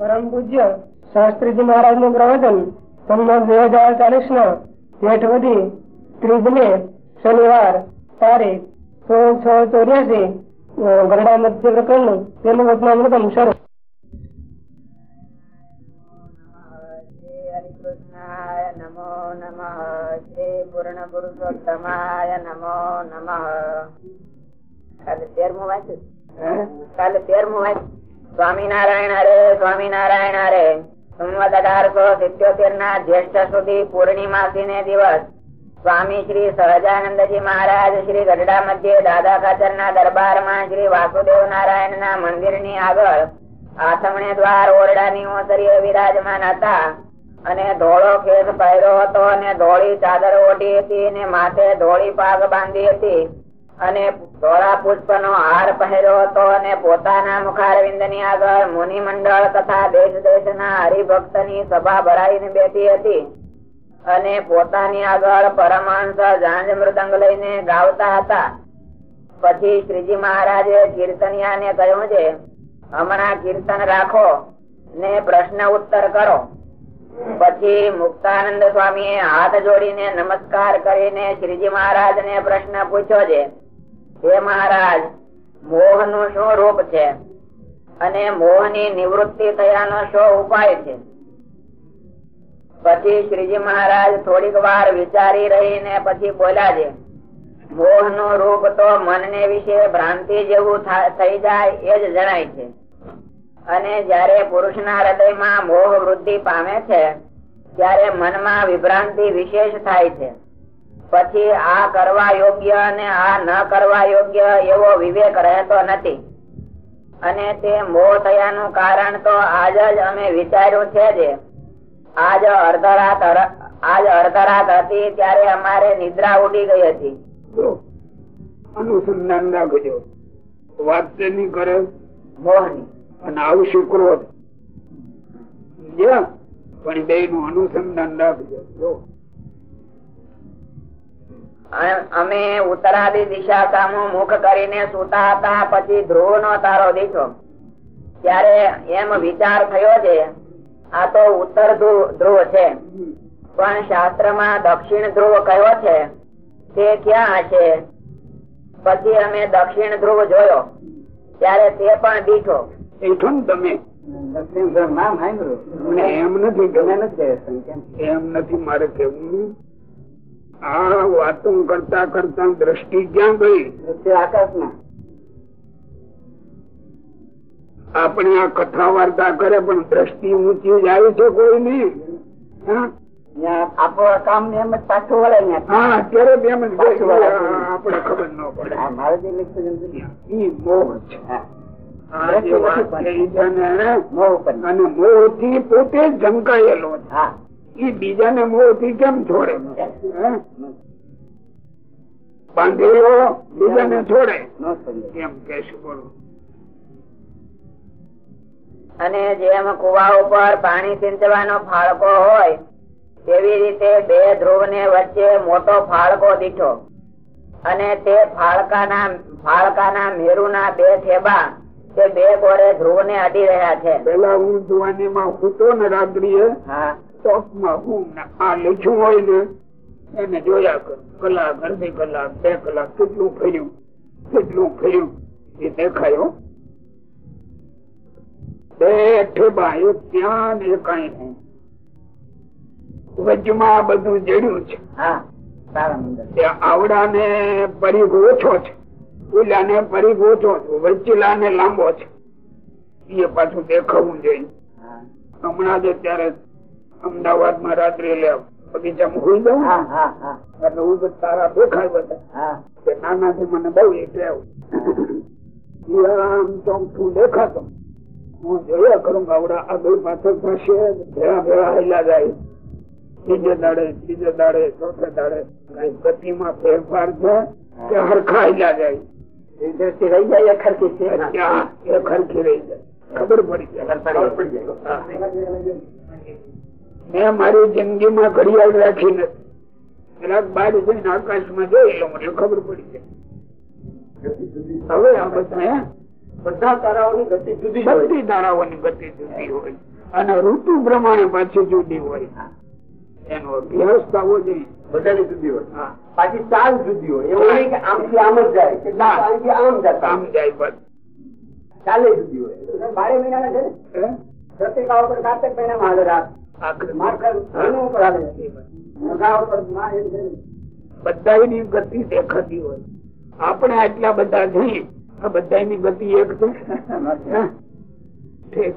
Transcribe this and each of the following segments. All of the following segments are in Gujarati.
પરમ પૂજ્ય શાસ્ત્રીજી મહારાજનું પ્રવચન તમને બે હજાર ચાલીસ ના જેઠ વધી ત્રીજને શનિવાર તારીખ સોળ છ ચોર્યાસી ગરડા મધ્ય પ્રકરણનું તેનું વચનામૃતમ શરૂ. નમો નમ. શ્રી પૂર્ણ પુરુષોત્તમાય નમો નમ. કાલે તેરમું વાંચ્યું? કાલે તેરમું વાંચ્યું? સ્વામિનારાયણ હરે સ્વામિનારાયણ હરે. સંવત અઢારસો સિત્યોતેર ના જ્યેષ્ઠ સુધી પૂર્ણિમાસી ને દિવસ. સ્વામી શ્રી સહજાનંદજી મહારાજ શ્રી ગઢડા મધ્યે દાદા ખાચર ના દરબારમાં શ્રી વાસુદેવ નારાયણ ના મંદિરની આગળ આથમણે દ્વાર ઓરડાની ઓસરીએ વિરાજમાન હતા. અને ધોળો ખેસ પહેર્યો હતો અને ધોળી ચાદર ઓઢી હતી અને માથે ધોળી પાગ બાંધી હતી. અને ધોળા પુષ્પ નો હાર પહેર્યો હતો અને પોતાના મુખારવિંદની આગળ મુનિ મંડળ તથા દેશ દેશ ના હરિભક્તની સભા ભરાઈને બેઠી હતી. અને પોતાની આગળ પરમહંસ ઝાંઝ મૃદંગ લઈને ગાવતા હતા. પછી શ્રીજી મહારાજે કીર્તનિયા ને કહ્યું છે, હમણાં કીર્તન રાખો ને પ્રશ્ન ઉત્તર કરો. પછી મુક્તાનંદ સ્વામી હાથ જોડીને નમસ્કાર કરીને શ્રીજી મહારાજ ને પ્રશ્ન પૂછ્યો છે હે મહારાજ મોહનું શું રૂપ છે? અને મોહની નિવૃત્તિ થયાનો શું ઉપાય છે? પછી શ્રીજી મહારાજ થોડીક વાર વિચારી રહીને પછી બોલ્યા છે મોહનું રૂપ તો મન ને વિશે ભ્રાંતિ જેવું થઈ જાય એ જ જણાય છે. અને જયારે પુરુષ ના હૃદયમાં મોહ વૃદ્ધિ પામે છે, ત્યારે મનમાં વિભ્રાંતિ વિશેષ થાય છે. પછી આ કરવા યોગ્ય અને આ ન કરવા યોગ્ય એવો વિવેક રહેતો નથી. અને તે મોહ થયાનું કારણ તો આજ જ અમે વિચાર્યું છે જે. આજ અર્ધરાત આજ અર્ધરાત હતી ત્યારે અમારે નિદ્રા ઉડી ગઈ હતી. અનુસંધાન રાખજો. વાત તેની કરે મોહની. અને આવશે ક્રોધ. પણ બે નું અનુસંધાન રાખજો. અમે ઉત્તરાદી દિશા સામુ મુખ કરીને સુતા હતા પછી ધ્રુવ નો તારો દીઠો. ત્યારે એમ વિચાર થયો છે આ તો ઉત્તર ધ્રુવ છે. પણ શાસ્ત્રમાં દક્ષિણ ધ્રુવ કયો છે? તે ક્યાં છે પછી અમે દક્ષિણ ધ્રુવ જોયો. ત્યારે તે પણ દીઠો. દીઠો ને તમે? એમ નથી એમ નથી મારે કેવું આ વાતો કરતા કરતા દ્રષ્ટિ ક્યાં ગઈ? આકાશમાં. આપણે આ કથા વાર્તા કરે પણ દ્રષ્ટિ ઊંચી જાય છે કોઈ નહીં આપણો કામ એમ જ પાછું વળે હા અત્યારે એમ જ આપણે ખબર ન પડે. મારે જે લખ્યું મોહ છે. જે ને અને મોહથી પોતે જ ઝંકાયેલો છે. બીજાને મોહથી કેમ છોડે? બાંધેલો બીજાને છોડે? કેમ કેશ બોલો. અને જેમ કુવા ઉપર પાણી સિંચવાનો ફાળકો હોય તેવી રીતે બે ધ્રુવ ને વચ્ચે મોટો ફાળકો દીઠો. અને તે ફાળકાના ફાળકાના મેરુના બે ઠેબા તે બે ગોળે ધ્રુવ ને અડી રહ્યા છે. પેલા હું જુવાની માં હૂતો ને રાત્રિએ હા. ચોકમાં હું આ લખ્યું હોય ને એને જોયા કરું. કલાક અડધી કલાક બે કલાક કેટલું ફર્યું? કેટલું ફર્યું? એ દેખાયો બે ઠેબા એક ત્યાં ને વચમાં બધું જડ્યું છે. હા સારા ત્યાં આવડા ને પરીખ ઓછો છે. ઓલા ને પરીખ ઓછો છે. વચીલા ને લાંબો છે. એ પાછું દેખાવું જોઈએ. હમણાં જ અત્યારે અમદાવાદમાં રાત્રે લે બગીચામાં હોઈ જાઉં. એટલે હું બધું તારા દેખાય બધા. કે નાનાથી મને બહુ એટલે આમ ચોખ્ખું દેખાતો? હું જોયા કરું ગાવડા આગળ પાછળ થશે ભેળા ભેળા હેલા જાય. ત્રીજે દાડે ત્રીજે દાડે ચોથે દાડે. કઈ ગતિમાં ફેરફાર છે કે હરખા હેલા જાય. દ્રષ્ટિ રહી જાય ખરખી રહી જાય. ખબર પડી જાય. પડી. મેં મારી જિંદગીમાં ઘડિયાળ રાખી નથી. જરાક બહાર જઈને આકાશમાં જોઈ મને ખબર પડી જાય. હવે આ બધા બધા તારાઓની ગતિ જુદી બધી તારાઓની ગતિ જુદી હોય. અને ઋતુ પ્રમાણે પાછી જુદી હોય. એનો અભ્યાસ થવો જોઈએ. બધાની જુદી હોય. હા. પાછી ચાલ જુદી હોય. એવું નહીં કે આમથી આમ જ જાય. કે ના. આમથી આમ જાય આમ જાય બસ. ચાલે જુદી હોય. બારે મહિનાના છે ને? પ્રતિકા ઉપર કાર્તિક મહિનામાં હાજર રાત બધાની ગતિ દેખાતી હોય. આપણે આટલા બધા જઈએ બધાની ગતિ એક છે.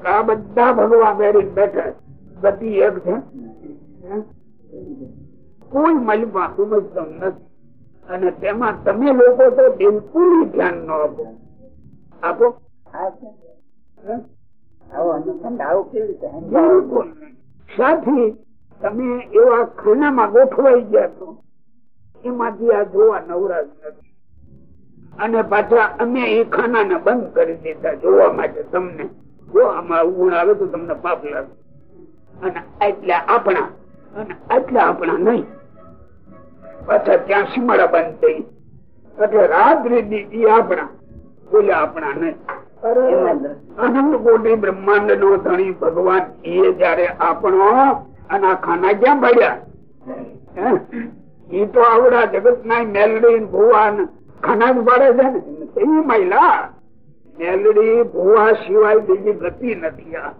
આ બધા ભગવાન બેરી બેઠા ગતિ એક છે. કોઈ મલમાં સમજતો નથી. અને તેમાં તમે લોકો તો બિલકુલ ધ્યાન ન આપો. આપો. હે? બિલકુલ નહીં. સાથી તમે એવા ખાનામાં ગોઠવાઈ ગયા છો. એમાંથી આ જોવા નવરાશ નથી. અને પાછા અમે એ ખાનાને બંધ કરી દીધા જોવા માટે તમને. જો આમાં ગુણ આવે તો તમને પાપ લાગે. અને એટલે આપણા, અને આટલા આપણા નહીં. પાછા ત્યાં સીમાડા બંધ થઈ. એટલે રાત્રિ દી ઈ આપણા બોલ્યા આપણા નહીં. અનંત કોટી બ્રહ્માંડ નો ધણી ભગવાન એ જયારે આપણો અને ખાના ક્યાં પડ્યા એ તો આવડા જગત ના મેલડી ને ભુવા ને ખાના જ પાડે છે ને? એ મહિલા મેલડી ભુવા સિવાય બીજી ગતિ નથી આ.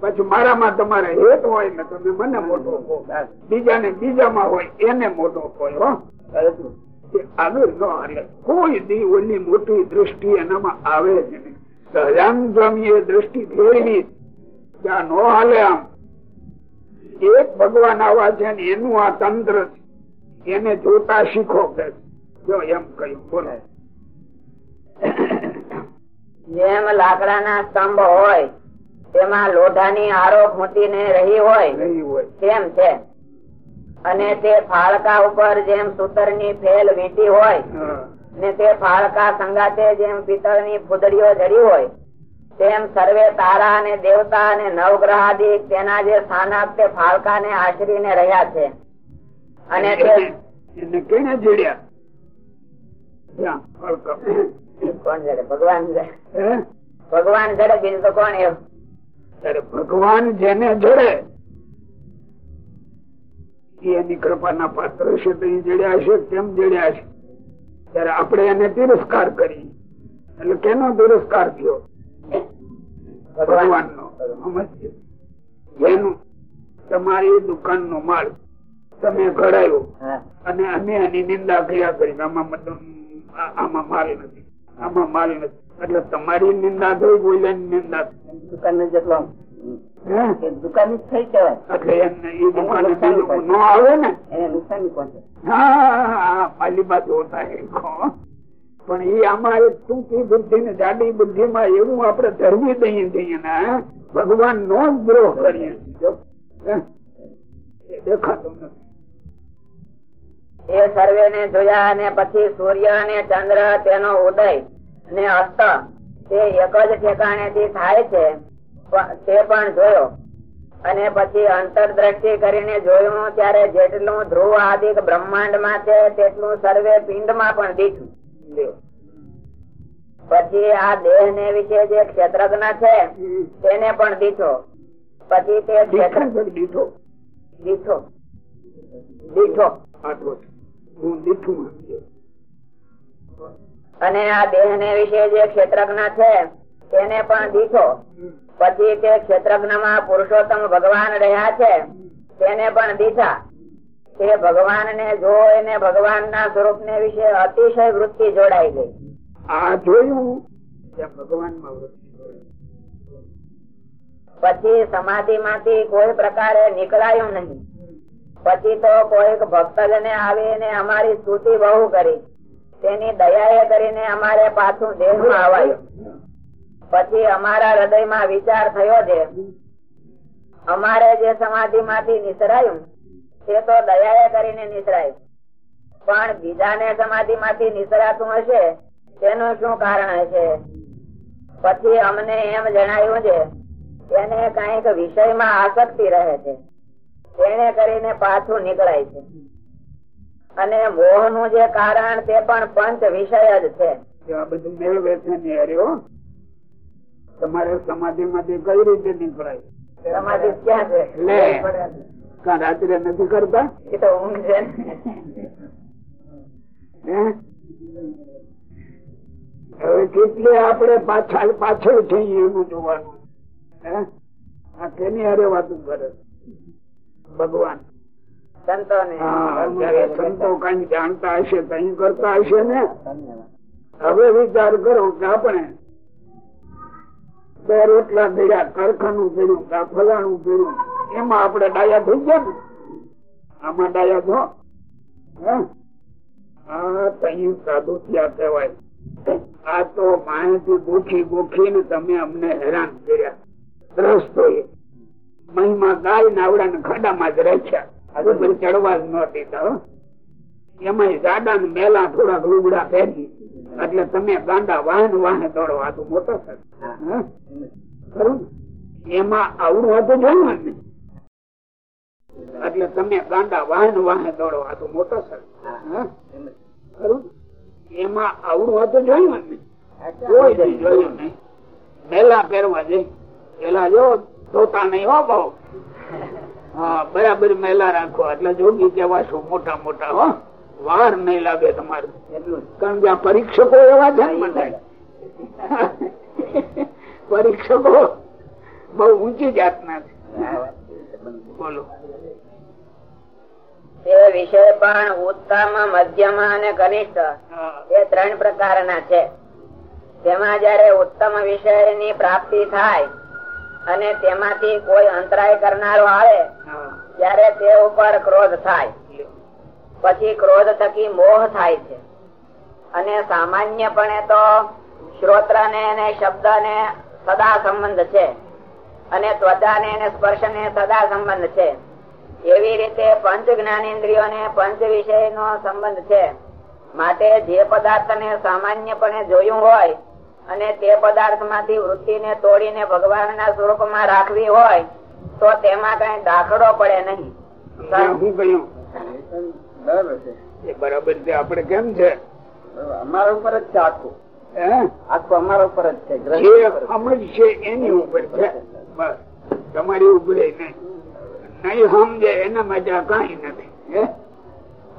પછી મારામાં તમારે હેત હોય ને તમે મને મોટો કહો. બીજાને બીજામાં હોય એને મોટો કહો હો. આગળ ન હારે કોઈ દી ઓલી મોટી દ્રષ્ટિ એનામાં આવે જ નહીં. સહજાન સ્વામી એ દ્રષ્ટિ ફેરવી ત્યાં નો હાલે આમ. એક ભગવાન આવા છે ને એનું આ તંત્ર એને જોતા શીખો કે જો એમ કહ્યું બોલે. જેમ લાકડાના સ્તંભ હોય તેમાં લોઢાની આરો ખૂંટીને રહી હોય તેમ છે. અને તે ફાળકા ઉપર જેમ સૂતરની ફેલ વીતી હોય. ને તે ફાળકા સંગાતે જેમ પિત્તળની ફૂદડીઓ જડી હોય તેમ સર્વે તારા અને દેવતા અને નવગ્રહાદિક તેના જે સ્થાનક તે ફાળકા ને આશરીને રહ્યા છે. અને તે કેને જીડ્યા. કોણ જડે? ભગવાન ભગવાન જડે બીજું તો કોણ એવું ભગવાન જેને જડે એની કૃપાના પાત્ર છે તો એ જડ્યા છે કેમ જડ્યા છે ત્યારે આપણે એને તિરસ્કાર કરી. એટલે કેનો તિરસ્કાર થયો? ભગવાન નો એનું તમારી દુકાન નો માલ તમે ઘડાયો અને અમે એની નિંદા કર્યા કરી. આમાં આમાં માલ નથી. આમાં માલ નથી. એટલે તમારી નિંદા થઈ બોલ્યાની નિંદા. દુકાન જેટલો? દુકાન થઈ કહેવાય એટલે એમને એ દુકાને ન આવે ને. એને નુકસાન પહોંચે હા માલી બાજુ હોતા હે. પણ એ આમાં એક ટૂંકી બુદ્ધિ ને જાડી બુદ્ધિ માં એવું આપડે ધરવી દઈએ છીએ ને ભગવાન નો જ દ્રોહ કરીએ. દેખાતું નથી. એ સર્વે ને જોયા અને પછી સૂર્ય અને ચંદ્ર તેનો ઉદય ને અસ્ત. તે એક જ ઠેકાણે થી થાય છે. તે પણ જોયો. અને પછી અંતરદ્રષ્ટિ કરીને જોયું ત્યારે જેટલું ધ્રુવ આદિક બ્રહ્માંડમાં છે તેટલું સર્વે પિંડમાં પણ દીઠું પછી આ દેહ ને વિશે જે ક્ષેત્રજ્ઞ છે તેને પણ દીઠો. પછી તે દીઠો દીઠો? દીઠો. અને આ દેહ ને વિશે જે ક્ષેત્રજ્ઞ છે તેને પણ દીઠો. પછી તે ક્ષેત્રજ્ઞમાં પુરુષોત્તમ ભગવાન રહ્યા છે તેને પણ દીધા. તે ભગવાન ને જોઈને ભગવાન ના સ્વરૂપ ને વિશે અતિશય વૃત્તિ જોડાઈ ગઈ. આ જોયું? ભગવાનમાં પછી સમાધિ માંથી કોઈ પ્રકારે નીકળાયું નહીં. પછી તો કોઈક ભક્તજને આવીને અમારી સ્તુતિ બહુ કરી. તેની દયાએ કરીને અમારે પાછું દેહમાં આવાયું પછી અમારા હૃદયમાં વિચાર થયો છે. અમારે જે સમાધિ માંથી નિસરાયું તે તો દયા કરીને નિસરાયું. પણ બીજાને સમાધિ માંથી નિસરાતું હશે, તેનું શું કારણ હશે? પછી અમને એમ જણાયું છે તેને કંઈક વિષયમાં આસક્તિ રહે છે. તેને કરીને પાછું નીકળાય છે. અને મોહનું જે કારણ, તે પણ પંચ વિષય જ છે. તમારે સમાધિ માંથી કઈ રીતે નીકળાય? સમાધિ ક્યાં છે? રાત્રે નથી કરતા? એ તો ઊંઘ છે હવે કેટલે આપણે પાછળ પાછળ છીએ એનું જોવાનું. હે? આ કેની હારે વાતું કરે ભગવાન. સંતો કઈ જાણતા હશે કઈ કરતા હશે ને? હવે વિચાર કરો કે આપણે બે રોટલા ભેગા કારખાનું ભેળ્યું કા ફલાણું ભેળ્યું એમાં આપણે ડાયા થઈ ગયા ને? આમાં ડાયા છો? આ સાધુ થયા કહેવાય. આ તો માહિતી ગોખી ગોખી ને તમે અમને હેરાન કર્યા. દ્રસ્તો મહિમા ગાય નાવડા ને ખાડામાં જ રાખ્યા. ચડવા જ ન દીધા. એમાં જાડા ને મેલા થોડાક લુગડા પહેરી. એટલે તમે ગાંડા વાહન વાહન દોડો. તો મોટો એમાં આવડું હતું જોયું ને. એટલે તમે ગાંડા વાહન વાહન દોડો. તો મોટો સર એમાં આવડું હતું જોયું ને. કોઈ જોયું નહીં. મેલા પહેરવા જઈ. પેલા જો, ધોતા નહીં હો બહુ. હા, બરાબર મેલા રાખો. એટલે જોગી કેવાશો મોટા મોટા, હો. વાર નહીં લાગે તમારે. કારણ કે આ પરીક્ષકો એવા જાય પરીક્ષકો બહુ ઊંચી જાતના છે. બોલો. તે વિષય પણ ઉત્તમ મધ્યમ અને કનિષ્ઠ. એ ત્રણ પ્રકારના છે. તેમાં જયારે ઉત્તમ વિષયની પ્રાપ્તિ થાય અને તેમાંથી કોઈ અંતરાય કરનારો આવે ત્યારે તે ઉપર ક્રોધ થાય. પછી ક્રોધ થકી મોહ થાય છે. અને સામાન્યપણે તો શ્રોત્ર ને અને શબ્દ ને સદા સંબંધ છે. અને ત્વચા ને અને સ્પર્શ ને સદા સંબંધ છે. એવી રીતે પંચ જ્ઞાનેન્દ્રિયો ને પંચ વિષય નો સંબંધ છે. માટે જે પદાર્થ ને સામાન્યપણે જોયું હોય અને તે પદાર્થમાંથી વૃત્તિ ને તોડીને ભગવાન ના સ્વરૂપમાં રાખવી હોય, તો તેમાં કઈ દાખલો પડે નહીં. હું કહ્યું? બરાબર છે. એ બરાબર છે. આપડે કેમ છે? અમારા ઉપર જ છે આખું. આખું અમારા ઉપર જ છે. જે ઉપર. એની ઉપર છે. બસ. તમારી ઉપર નહીં. નહીં સમજે એના માટે આ કઈ નથી.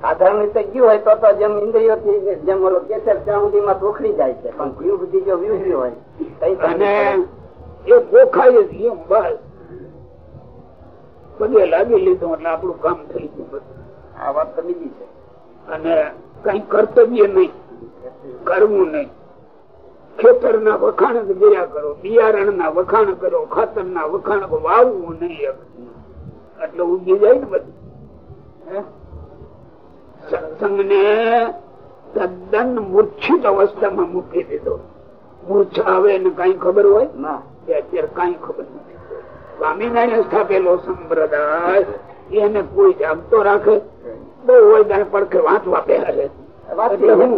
સાધારણ રીતે ગયું હોય તો તો જેમ ઇન્દ્રિયો થી જેમ ઓલો કેસર ત્યાં સુધીમાં તોખડી જાય છે. પણ ગયું બુદ્ધિ જો વ્યુહ્યું હોય અને એ ગોખાય જ એમ બસ. પગે લાગી લીધું એટલે આપણું કામ થઈ ગયું બધું. આ વાત તો બીજી છે. અને કઈ કર્તવ્ય નહીં કરવું નહીં. ખેતર ના વખાણ ગયા કરો બિયારણ ના વખાણ કરો ખાતર ના વખાણ વાવવું નહીં એટલે ઉગી જાય ને બધું. સત્સંગને તદ્દન મૂર્છિત અવસ્થામાં મૂકી દીધો. મૂર્છા આવે ને કઈ ખબર હોય? ના. અત્યારે કઈ ખબર નથી. સ્વામિનારાયણ સ્થાપેલો સંપ્રદાય. એને કોઈ જાગતો રાખે. બહુ હોય ત્યારે પડખે વાંચવા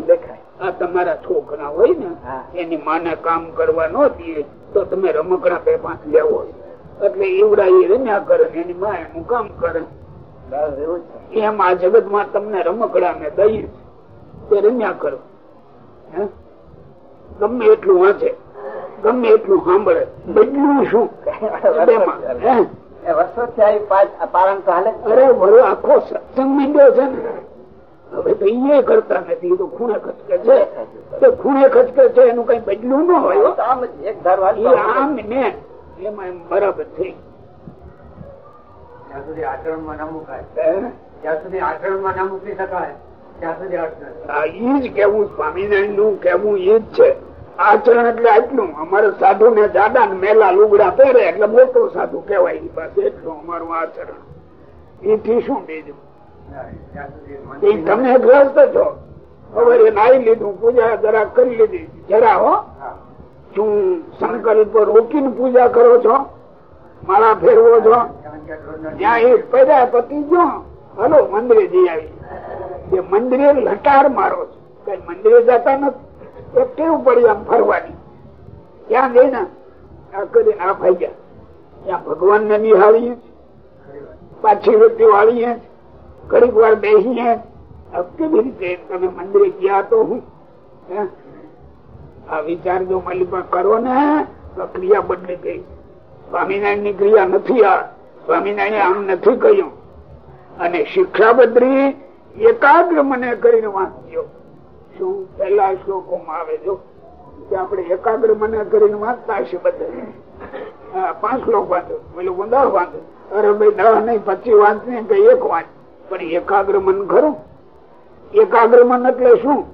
દેખાય. આ તમારા છોકરા હોય ને એની માને કામ કરવા ન દે તો તમે રમકડા બે પાંચ લેવો એટલે એવડા એ રમ્યા કરે એની માં એનું કામ કરે. એમ આ જગતમાં તમને રમકડા ને દઈ તે રમ્યા કરો? ગમે એટલું વાંચે ગમે એટલું સાંભળે બદલું શું? એ આખો સત્સંગ માંડ્યો છે ને. હવે તો એ કરતા નથી તો ખૂણે ખચકે છે. તે ખૂણે ખચકે છે એનું કઈ બદલું ન હોય આમ જ એક ધારો એ હાલતો આમ ને એમાં એમ બરાબર થઈ જ્યાં સુધી આચરણમાં ના મુકાય? જ્યાં સુધી આચરણમાં ના મૂકી શકાય ત્યાં સુધી અડચણ આ ઈ જ કેવું સ્વામિનારાયણનું કેવું એ જ છે. આચરણ એટલે આટલું. અમારે સાધુ ને જાડા ને મેલા લુગડા પહેરે એટલે મોટો સાધુ કેવાય એની પાસે એટલું અમારું આચરણ. એથી શું બીજું? તમે ગ્રસ્ત છો. હવે નાઈ લીધું, પૂજા જરા કરી લીધી. જરા હો. શું સંકલ્પ રોકીને પૂજા કરો છો. માળા ફેરવો છો. ત્યાં એ પેદા પતિ જો. હલો મંદિરે જઈ આવી. એ મંદિરે લટાર મારો છો. કઈ મંદિરે જતા નથી? એ કેવું પડી આમ ફરવાની. ત્યાં જઈને આ કરીને આ ભાઈ ગયા ત્યાં ભગવાન ને નિહાળીએ પાછી વ્યક્તિ વાળીએ ઘડીક વાર બેસીએ કેવી રીતે તમે મંદિરે ગયા તો હું? આ વિચાર જો મારી પાસે કરો ને, તો ક્રિયા બદલી ગઈ. સ્વામિનારાયણની ક્રિયા નથી આ. સ્વામિનારાયણ આમ નથી કહ્યું. અને શિક્ષા બદલી એકાગ્ર મને કરીને વાંચજો પેલા શ્લોકો માં આવે જો, કે એકાગ્ર મને કરીને વાંચતા હશે બધા પાંચ શ્લોક વાંચો, પેલું દસ વાંચો. અરે ભાઈ દસ નહીં, પચીસ વાંચ ને કે એક વાંચ. પણ એકાગ્ર મન ખરું. એકાગ્ર મન એટલે શું?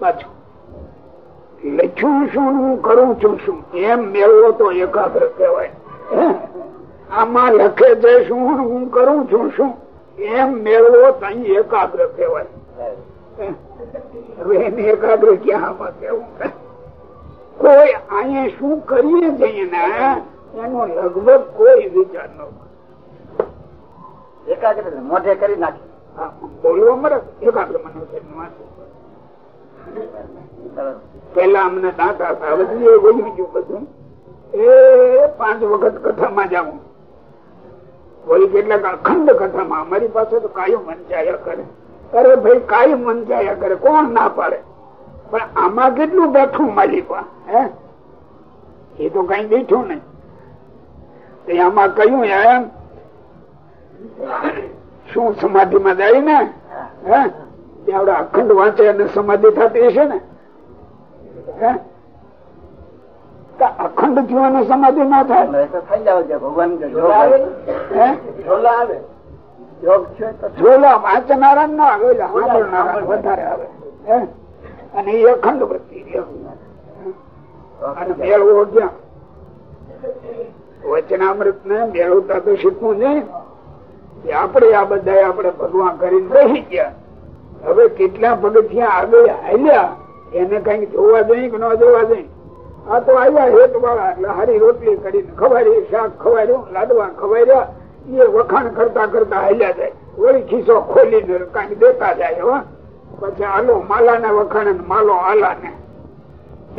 પાછું. લખ્યું શું, હું કરું છું શું? એમ મેળવો તો એકાગ્ર કહેવાય. આમાં લખે છે શું, હું કરું છું શું? એમ મેળવો તો એકાગ્ર કહેવાય. હવે એને એકાગ્ર ક્યાં કેવું કોઈ અહીંયા શું કરીએ છીએ ને એનો લગભગ કોઈ વિચાર ન એકાગ્ર મોઢે કરી નાખી. બોલવા મળે એકાગ્ર મને પેલા અમને દાંત હતા હવે બોલી ગયું બધું. એ પાંચ વખત કથામાં જાઉં. વળી કેટલાક અખંડ કથામાં અમારી પાસે તો કાયમ વંચાયા કરે. અરે ભાઈ કાયમ વંચાયા કરે કોણ ના પાડે? પણ આમાં કેટલું બેઠું માલિકા હે? એ તો કઈ બેઠું નહીં. આમાં કહ્યું એમ શું સમાધિ માં જાય ને? હે? આપડે અખંડ વાંચે અને સમાધિ થતી હશે ને? હે? અખંડ જીવન સમાધિ ના થાય? ભગવાન આવે છે વાંચનારા ના આવે સાંભળનારા વધારે આવે. અને એ અખંડ વૃત્તિ અને મેળવો ક્યાં? વચનામૃત ને મેળવતા તો શીખવું નહીં આપણે આ બધા આપણે ભગવાન કરીને રહી ગયા. હવે કેટલા પગથિયા આગળ હાલ્યા એને કંઈક જોવા જઈ કે ન જોવા જઈ? આ તો આવ્યા હેત વાળા એટલે હારી રોટલી કરીને ખવાડી શાક ખવાડ્યું લાડવા ખવાર્યા એ વખાણ કરતા કરતા હાલ્યા જાય. વળી ખીસો ખોલીને કંઈક દેતા જાય, હો. પછી આલો માલા ને વખાણ માલો આલા ને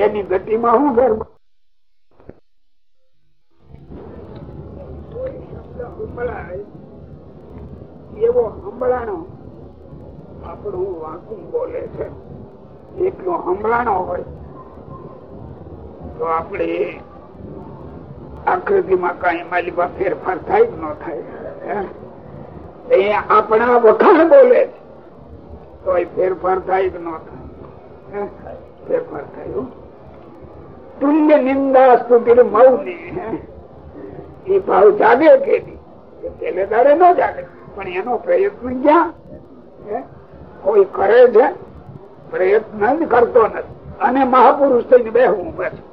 એની ગતિમાં શું ફેર એવો હંભળાણો આપણું વાંકું બોલે છે. એટલો હંભળાણો હોય, તો આપણે આકૃતિમાં કઈ માલિકા ફેરફાર થાય કે ન થાય એ આપણા વખાણ બોલે છે. તો એ ફેરફાર થાય કે ન થાય ફેરફાર થાય તુલ્ય નિંદા સ્તુતિ મૌની એ ભાવ જાગે કે પેલે દાડે ન જાગે, પણ એનો પ્રયત્ન ક્યાં કોઈ કરે છે, પ્રયત્ન કરતો નથી. અને મહાપુરુષ થઈને બેહવું પાછું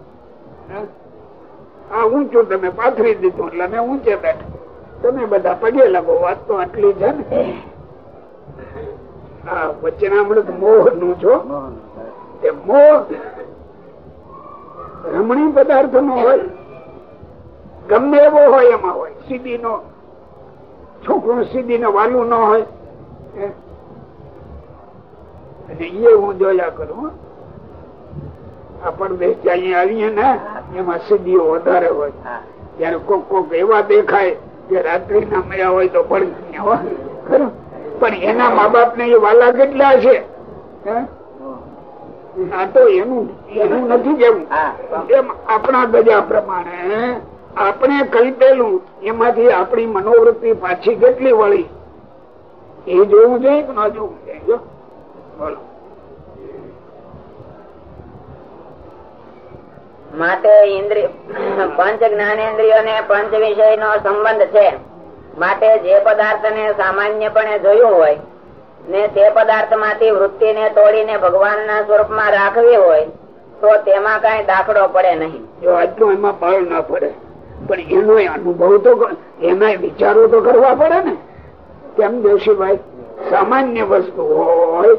આ ઊંચું તમે પાથરી દીધું એટલે અમે ઊંચે બેઠો. તમે બધા પગે લાગો, વાત તો આટલી છે ને? હા અમૃત મોહનું છો? તે મોહ રમણી પદાર્થ નો હોય, ગમે એવો હોય એમાં હોય સીધી નો છોકરું સીધી ને વાલું ન હોય અને એ હું જોયા કરું આ પરદેશ અહીંયા આવીએ ને એમાં સિદ્ધિઓ વધારે હોય. ત્યારે કોક કોક એવા દેખાય કે રાત્રિ ના મળ્યા હોય તો પણ ખરું? પણ એના મા બાપ ને એ વાલા કેટલા છે? આ તો એનું એનું નથી કેવું. એમ આપણા ગજા પ્રમાણે આપણે કલ્પેલું એમાંથી આપણી મનોવૃત્તિ પાછી કેટલી વળી? એ જોવું જોઈએ કે ન જોવું જોઈએ? બોલો. માટે ઇન્દ્રિય પંચ જ્ઞાનેન્દ્રિયો ને પંચ વિષય નો સંબંધ છે. માટે જે પદાર્થ ને સામાન્યપણે જોયું હોય, ને તે પદાર્થમાંથી વૃત્તિ ને તોડીને ભગવાન ના સ્વરૂપમાં રાખવી હોય, તો તેમાં કઈ દાખલો પડે નહીં. આટલું એમાં બળ ના પડે, પણ એનો અનુભવ તો એના વિચારો તો કરવા પડે ને. કેમ જોશીભાઈ? સામાન્ય વસ્તુ હોય,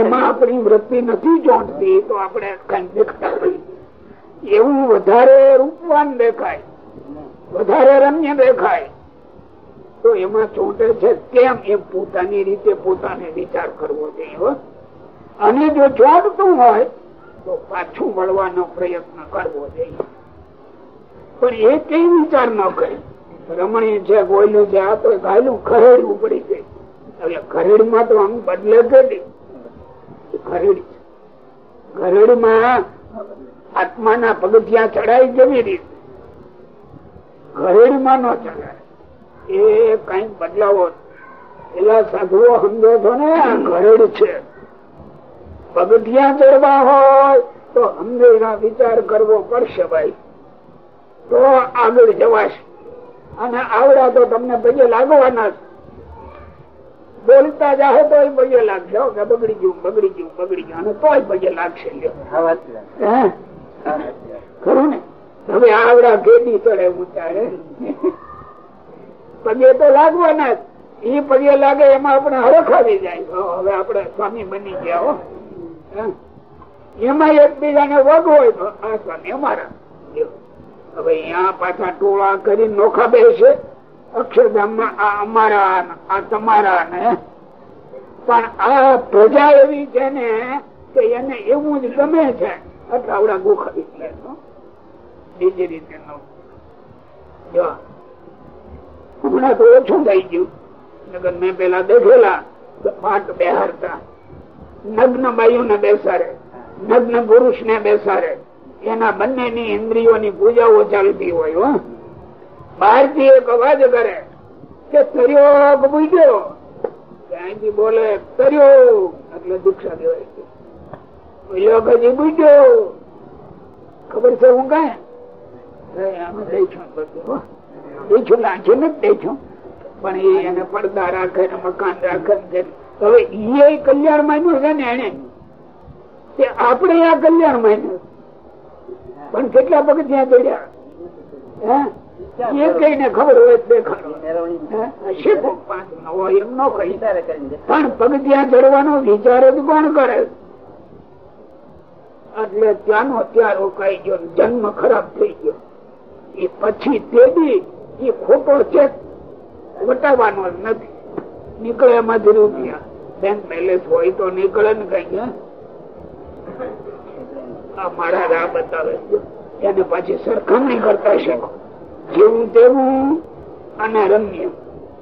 એમાં આપણી વૃત્તિ નથી ચોંટતી, તો આપણે કઈ દેખતા હોય એવું વધારે રૂપવાન દેખાય. વધારે રમ્ય દેખાય. તો એમાં ચોંટે છે કેમ એ પોતાની રીતે પોતાને વિચાર કરવો જોઈએ અને જો ચોંટતું હોય, તો પાછું વળવાનો પ્રયત્ન કરવો જોઈએ. પણ એ કઈ વિચાર ન કરે? રમણી છે ગોયલું છે, આ તો ગાયલું ખરેડવું પડી ગઈ એટલે ખરેડી માં તો આમ બદલે કેટલી ખરેડી ખરેડી માં આત્માના પગથિયા ચડાય જેવી રીતે? ઘરેડમાં ન ચડાય. એ કંઈક બદલાવો પેલા સાધુઓ સમજો છો ને આ ઘરેડ છે. પગથિયા ચડવા હોય તો હંમેશા વિચાર કરવો પડશે ભાઈ. તો આગળ જવાશે. અને આવડા તો તમને પગે લાગવાના બોલતા જાહે તો પગે લાગશે. કે બગડી ગયું બગડી ગયું બગડી ગયું. અને તોય પગે લાગશે? ખરું ને. હવે આવડા કેડી ચડે ઉતારે. પગે તો લાગવાના જ. એ પગે લાગે એમાં આપણે હરખ આવી જાય. હવે આપણે સ્વામી બની ગયા, હો. એમાં એકબીજાને વગ હોય તો આ સ્વામી અમારા. હવે અહીંયા પાછા ટોળા કરી નોખા બેસે. અક્ષરધામમાં આ અમારા આ તમારા ને. પણ આ પ્રજા એવી છે ને કે એને એવું જ ગમે છે. ઓછું થઈ ગયું. નગર મેં પેલા દેખેલા પાટ બેહારતા નગ્ન બાયુ ને બેસારે નગ્ન પુરુષ ને બેસારે એના બંનેની ઇન્દ્રિયોની પૂજાઓ ચાલતી હોય, હો. બહારથી એક અવાજ કરે કે તર્યો ગયો ત્યાંથી બોલે તર્યો એટલે દીક્ષા દેવાય બોલ્યો હજી બુજ્યો ખબર છે હું કઈ? ને ને આપણે આ કલ્યાણ માન્યું. પણ કેટલા પગથિયા ચડ્યા હે? એ કઈને ખબર હોય દેખાડો. કોક પાંચ નો હોય એમ ન કહી. પણ પગથિયા ચડવાનો વિચાર જ કોણ કરે? એટલે ત્યાંનો ત્યાં રોકાઈ ગયો જન્મ ખરાબ થઈ ગયો. એ પછી તે બી એ ખોટો ચેક વટાવવાનો જ નથી. નીકળે એમાંથી રૂપિયા. બેંક બેલેન્સ હોય તો નીકળે ને કઈ મારા રાહ બતાવે એને પાછી સરખામણી કરતા શીખો. જેવું તેવું અને રમ્ય.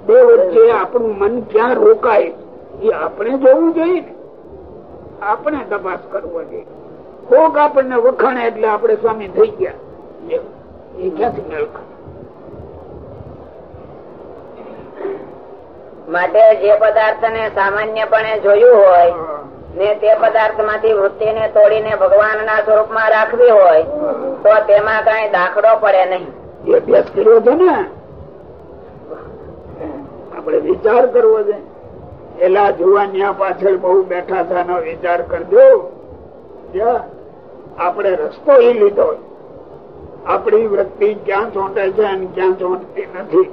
બે વચ્ચે આપણું મન ક્યાં રોકાય, એ આપણે જોવું જોઈએ ને. આપણે તપાસ કરવો જોઈએ. કોક આપણને વખાણે એટલે આપણે સ્વામી થઈ ગયા. એ ક્યાંથી મેળ માટે જે પદાર્થ ને સામાન્યપણે જોયું હોય ને તે પદાર્થમાંથી વૃત્તિ ને તોડીને ભગવાન ના સ્વરૂપમાં રાખવી હોય તો તેમાં કઈ દાખલો પડે નહીં. એ અભ્યાસ કર્યો છે ને? આપણે વિચાર કરવો છે. એલા જુવાનિયા પાછળ બહુ બેઠા એનો વિચાર કરજો. જ્યાં આપણે રસ્તો એ લીધો આપણી વૃત્તિ ક્યાં ચોંટે છે અને ક્યાં ચોંટતી નથી.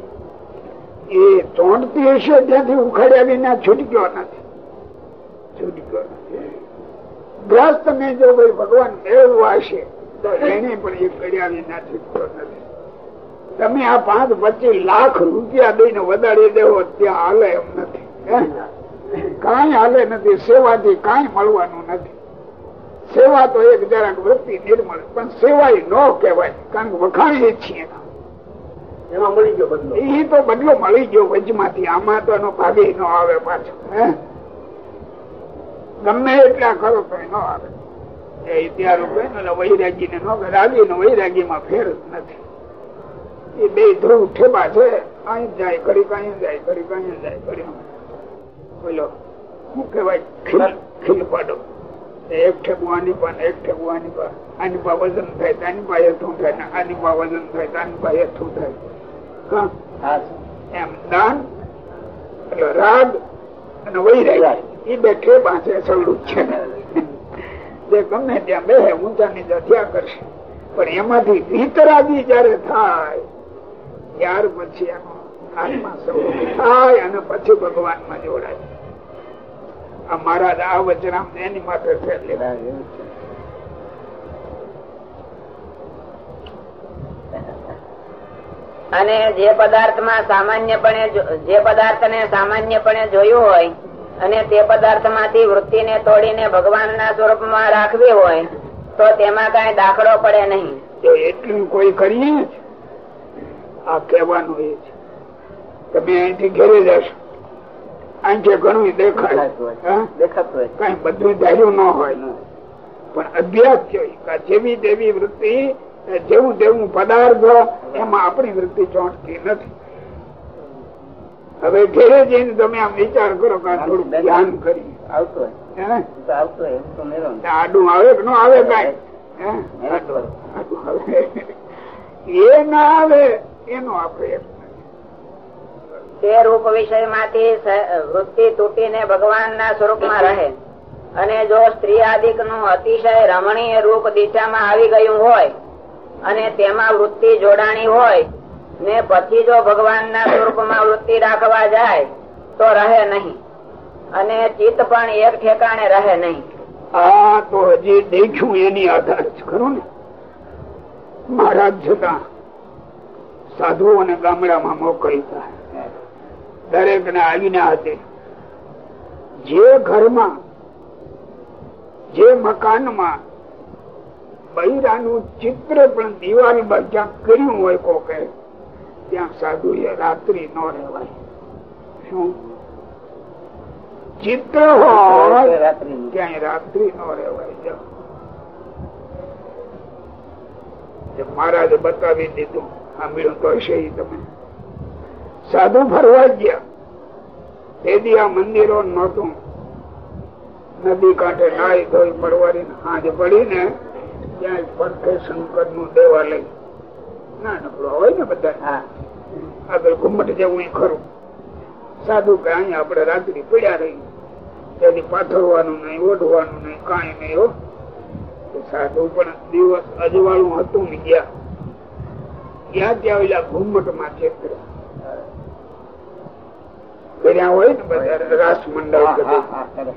એ ચોંટતી હશે ત્યાંથી ઉખાડ્યા વિના છૂટક્યો નથી. છૂટક્યો નથી. ગ્રસ્ત ને જો ભાઈ ભગવાન મેળવવા હશે, તો એને પણ એ કર્યા વિના છૂટક્યો નથી. તમે આ પાંચ પચીસ લાખ રૂપિયા દઈને વધારી દેવો, ત્યાં હાલે એમ નથી. કઈ હાલે નથી. સેવાથી કઈ મળવાનું નથી. સેવા તો એક જરાક વૃત્તિ નિર્મળ પણ સેવા ન કહેવાય કારણ કે વખાણીએ છીએ. એમાં મળી ગયો બધો એ તો બદલો મળી ગયો વજમાંથી આમાં તો એનો ભાગે ન આવે પાછો ગમે એટલા કરો તો ન આવે. એ ત્યાં વૈરાગી ને નો રાગી ને વૈરાગી માં ફેર નથી. એ બે ધ્રુવ ઠેબા છે અહીં જાય કરી કઈ જાય કરી કઈ જાય કરી બોલો શું કેવાય ખીલ ખીલ પાડો એક ઠેકવાની આની પા એક ઠેબુ આની પા આની પા વજન થાય તો આની પા હેઠું થાય આની પા વજન થાય તો આની પા હેઠું થાય. એમ દાન એટલે રાગ અને વૈરાગ. એ બે ઠેબા છે સવડું છે. જે ગમે ત્યાં બે ઊંચા નીચા થયા કરશે. પણ એમાંથી વિતરાગી જયારે થાય ત્યાર પછી એનો આત્મા સવડું થાય અને પછી ભગવાનમાં જોડાય. આ મહારાજ આ વચનામ એની માટે અને જે પદાર્થમાં સામાન્યપણે જો- જે પદાર્થને સામાન્યપણે જોયું હોય અને તે પદાર્થમાંથી વૃત્તિને તોડીને ભગવાનના સ્વરૂપમાં રાખવી હોય તો તેમાં કઈ દાખલો પડે નહીં. તો એટલું કોઈ કરીએ? આ કહેવાનું એ છે. તમે અહીંથી ઘેરે જશો. અહીંથી ઘણું દેખાય. દેખાતું કઈ બધું ધાર્યું ન હોય. પણ અભ્યાસ જોઈએ જેવી તેવી વૃત્તિ જેવું તેવું પદાર્થ એમાં આપણી વૃત્તિ ચોંટતી નથી. હવે ઘેરે જઈને તમે આમ વિચાર કરો કે થોડું ધ્યાન કરી. આવતો આડું આવે કે ન આવે કઈ? એ ના આવે એનો આપણે તે રૂપ વિષયમાંથી વૃત્તિ તૂટીને ભગવાન ના સ્વરૂપમાં રહે. અને જો સ્ત્રી આદિકનું અતિશય રમણીય રૂપ દિશામાં આવી ગયું હોય, અને તેમાં વૃત્તિ જોડાણી હોય, ને પછી જો ભગવાન ના સ્વરૂપમાં વૃત્તિ રાખવા જાય, તો રહે નહીં. અને ચિત્ત પણ એક ઠેકાણે રહે નહીં. આ તો હજી દેખ્યું એની આધાર છે, ખરું ને? મહારાજ જતા સાધુઓને ગામડામાં મોકલતા. દરેક ને આવીને હાથે. જે ઘરમાં જે મકાનમાં બૈરાનું ચિત્ર પણ દિવાલ પર ક્યાંક કર્યું હોય કોકે ત્યાં સાધુ એ રાત્રિ ન રહેવાય. શું? ચિત્ર હોય ત્યાં રાત્રિ ન રહેવાય. મહારાજે બતાવી દીધું. સાંભળ્યું તો હશે તમે. સાધુ ફરવા ગયા. તેથી આ મંદિરો નહોતું. નદી કાંઠે નાઈ ધોઈ પડવાની હાજ પડીને ત્યાં પડખે શંકરનું દેવાલય. નાનકડો હોય ને બધા. આગળ ઘુમટ જેવું ખરું. સાધુ કે અહીંયા આપણે રાત્રિ પડ્યા રહી. તેથી પાથરવાનું નહીં ઓઢવાનું નહીં કાંઈ નહીં હો. સાધુ પણ દિવસ અજવાળું હતું ને ગયા. ગયા ત્યાં ઓલા ઘુમ્મટમાં છેતરે કર્યા હોય ને બધા રાસ મંડળ હા. હા, હા,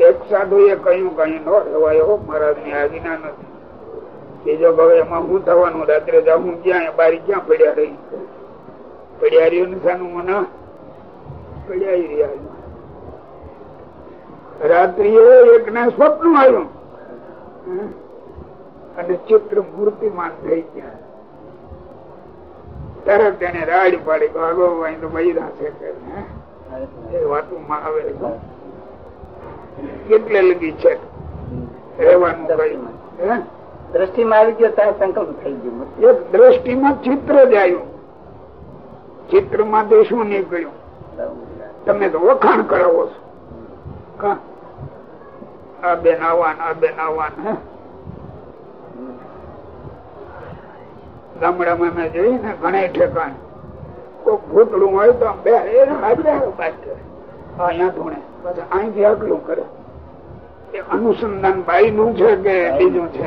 એક સાધુ એ કહ્યું કઈ નો રહેવાય હો મહારાજની આજ્ઞા નથી. બીજો ભાવે એમાં હું થવાનું? રાત્રે જાઉં ક્યાં? બારી ક્યાં પડ્યા રહી? પડ્યા રહ્યું નથી મને પડ્યા રહ્યા રાત્રિએ એક ને સ્વપ્ન આવ્યું. અને ચિત્ર મૂર્તિમાન થઈ ગયા. તરત તેને રાડ પાડી ભાગો અહીં તો બૈરા છે એ વાતોમાં આવે છે. કેટલે લગી છે. રહેવાનું કઈ? દ્રષ્ટિમાં આવી ગયો ત્યારે સંકલ્પ થઈ ગયો દ્રષ્ટિમાં ચિત્ર જ આવ્યું. ચિત્રમાં તો શું નીકળ્યું તમે તો વખાણ કરાવો છો? આ બેન આવાન આ બેન આવાન ગામડામાં મેં જોયું ને ઘણા ઠેકાણ. કોક ભૂતડું હોય તો બે અહીંયા ધૂણે. પછી અહીંથી આગલું કરે. એ અનુસંધાન બાઈ નું છે કે બીજું છે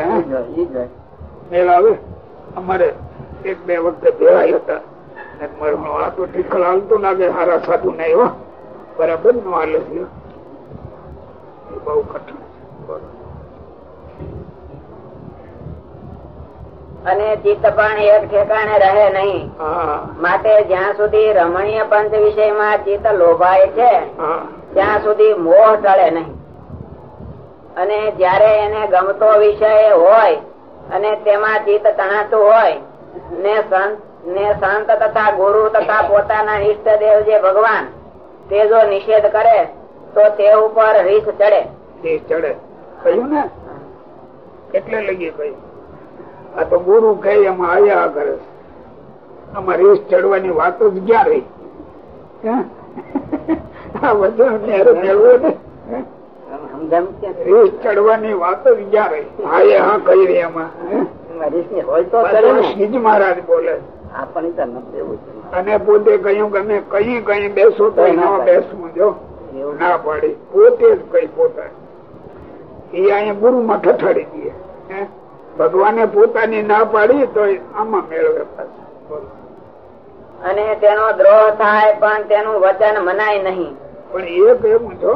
મેળ આવે. અમારે એક બે વખતે ભેળાઈ હતા. આ તો ઠીકલ હાલતો લાગે હારા સાધુ નહીં હો. બરાબર નો હાલે બહુ કઠણ છે બોલો. અને ચિત્ત પણ એક ઠેકાણે રહે નહીં. માટે જ્યાં સુધી રમણીય પંચ વિષયમાં ચિત્ત લોભાય છે ત્યાં સુધી મોહ ટળે નહીં. અને જયારે એને ગમતો વિષય હોય અને તેમાં ચિત્ત તણાતું હોય ને સંત ને સંત તથા ગુરુ તથા પોતાના ઈષ્ટદેવ જે ભગવાન તે જો નિષેધ કરે તો તે ઉપર રીસ ચડે. ચડે. કહ્યું ને? એટલે લઈએ કહ્યું આ તો ગુરુ કહે એમાં આયા કરે છે. આમાં રીસ ચડવાની વાતો જ ક્યાં રહી આ બધું મેળવો ને? રીસ ચડવાની વાતો જ ક્યાં રહી હા કહી રહી એમાં? એમાં મહારાજ બોલે. અને પોતે કહ્યું કે અમે કઈ કઈ બેસો તો ન બેસવું જો. ના પાડી. પોતે જ કઈ પોતા એ અહીંયા ગુરુ માં ઠઠાડી દે. હે? ભગવાને પોતાની ના પાડી તો આમાં મેળવે અને તેનો દ્રોહ થાય પણ તેનું વચન મનાય નહીં. પણ એક એવું છો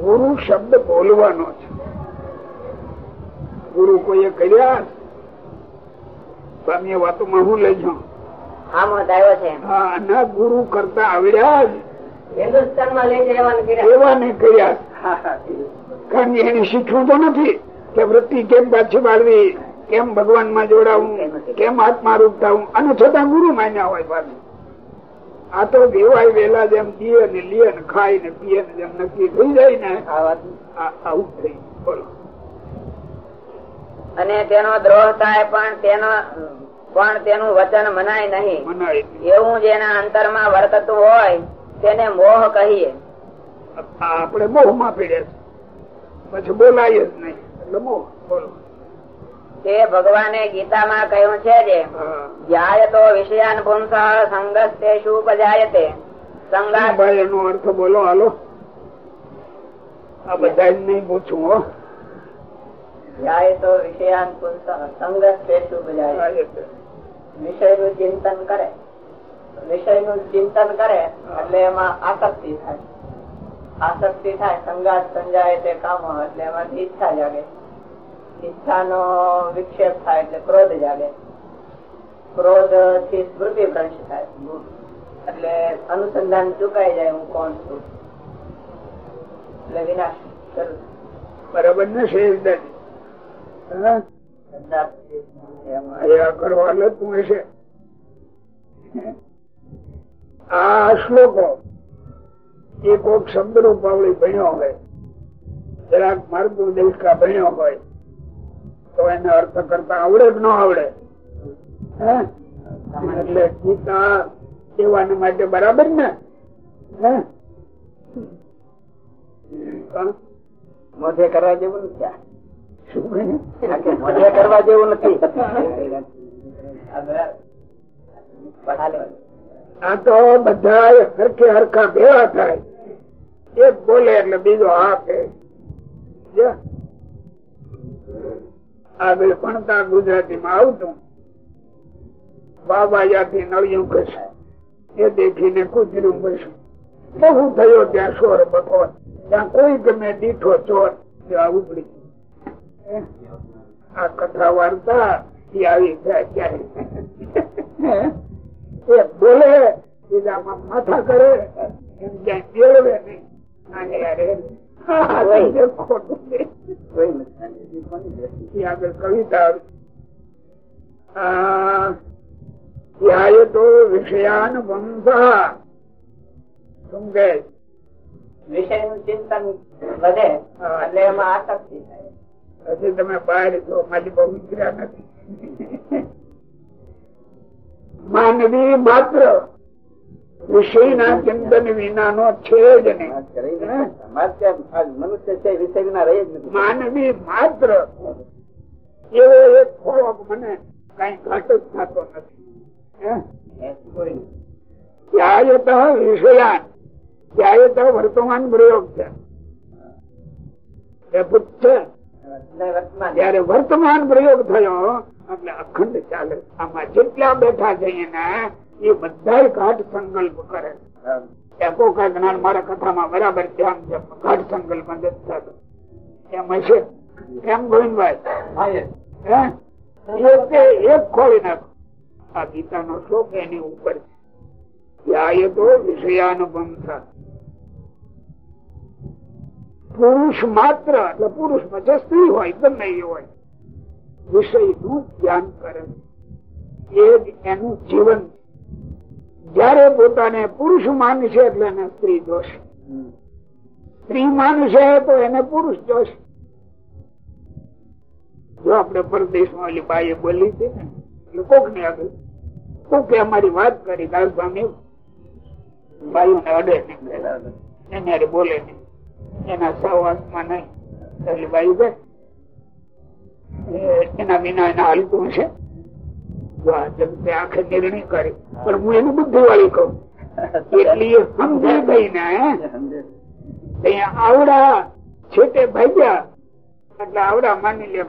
ગુરુ શબ્દ બોલવાનો છે. ગુરુ કોઈએ કર્યા? સ્વામી વાતોમાં હું લઈ જાઉં આમ આવ્યો છે. હા ના ગુરુ કરતા આવડ્યા જ. હિન્દુસ્તાનમાં લઈ જવાનું એવા ને કર્યા. કારણ કે એને શીખવું તો નથી. કે વૃત્તિ કેમ પાછી વાળવી? કેમ ભગવાનમાં જોડાવું? કેમ આત્મા રૂપ થવું અને છતાં ગુરુ માન્યા હોય પાછું. આ તો દેવાય વેલા જેમ પીએ ને લીએ ને ખાય ને પીએ ને જેમ નક્કી થઈ જાય ને આ વાત. આવું થઈ બોલો. અને તેનો દ્રોહ થાય પણ તેનો પણ તેનું વચન મનાય નહીં. એવું જેના અંતરમાં વર્તતું હોય તેને મોહ કહીએ. આપણે મોહમાં પીડે પછી બોલાય જ નહીં. તે ભગવાને ગીતામાં કહ્યું છે જે જાય તો વિષયાન પુંસ સંગસ્તેષુ ઉપજાયતે સંગાત ભાઈ એનો અર્થ બોલો હાલો. આ બધા નહીં પૂછું હો. ધ્યાયતો વિષયાન પુંસ સંગસ્તેષુ ઉપજાયતે વિષયનું ચિંતન કરે. વિષયનું ચિંતન કરે એટલે એમાં આસક્તિ થાય. આસક્તિ થાય સંગાત સંજાય તે કામ એટલે એમાંથી ઈચ્છા જાગે. ઈચ્છાનો વિક્ષેપ થાય એટલે ક્રોધ જાગે. ક્રોધથી સ્મૃતિ ભ્રંશ થાય. એટલે અનુસંધાન ચુકાઈ જાય હું કોણ છું? એટલે વિનાશ બરાબર ને શેરદારી હા? થાય. આ કરવા લતું હશે આ શ્લોકો એ કોક શબ્દ રૂપાવળી ભણ્યો હોય જરાક માર્ગો દેવકા ભણ્યો હોય તો એને અર્થ કરતા આવડે કે ન આવડે? એટલે ગીતા એવાને માટે બરાબર ને? મોઢે કરવા જેવું નથી મોઢે કરવા જેવું નથી. આ તો બધા હરખે હરખા ભેળા થાય. એક બોલે એટલે બીજો આપે. આગળ ભણતા ગુજરાતી માં આવતું બાબાયાથી નળિયું કશે એ દેખીને કુતરું કશું બહુ થયો ત્યાં શોર બકોર ત્યાં કોઈ ગમે દીઠો ચોર. ત્યાં ઉપડી? આ કથા વાર્તા આવી જાય ક્યારે એ બોલે બીજામાં માથા કરે એમ ક્યાંય મેળવે નહીં. યારે આગળ કવિતા ધ્યાયતો વિષયાન વંશા શું કહે? વિષયનું ચિંતન વધે એટલે એમાં આસક્તિ થાય. હજી તમે બહાર છો મારી બહુ વિચાર્યા નથી. માનવી માત્ર વિષયના ચિંતન છે જ નહીં. નથી. અમારે ત્યાં આ મનુષ્ય છે વિષય વિના જ નથી. માનવી માત્ર એવો એક ખોરાક મને કઈ ઘટ જ થતો નથી. હે? ધ્યાયત વિષયાન ધ્યાયત વર્તમાન પ્રયોગ છે. એ ભૂત છે જયારે વર્તમાન પ્રયોગ થયો એટલે અખંડ ચાલે. આમાં જેટલા બેઠા છે એના, એ બધા ઘાટ સંકલ્પ કરે. એમ હશે? એમ? એક એક ખોલી નાખો. શ્લોક એની ઉપર છે. એ તો વિષયાનુબંધ પુરુષ માત્ર એટલે પુરુષ પછી સ્ત્રી હોય ગમે એ હોય. વિષયનું ધ્યાન કરે. એ જ એનું જીવન. જયારે પોતાને પુરુષ માનશે એટલે એને સ્ત્રી જોશે. સ્ત્રી માનશે તો એને પુરુષ જોશે. જો આપણે પરદેશમાં ઓલી બાઈએ બોલી હતી ને એટલે કોક ને આગળ કોકે અમારી વાત કરી દાસ સ્વામી બાયું ને અડે નહીં એને બોલે નહીં. એના સહવાસમાં નહીં. એટલે બાયું કે એના વિના એના હાલતું છે આખે નિર્ણય કરી. પણ હું એનું બુદ્ધિ વાળી કહું. એટલી સમજી ગઈ ને આવડા છેટે ભાગ્યા. એટલે આવડા માની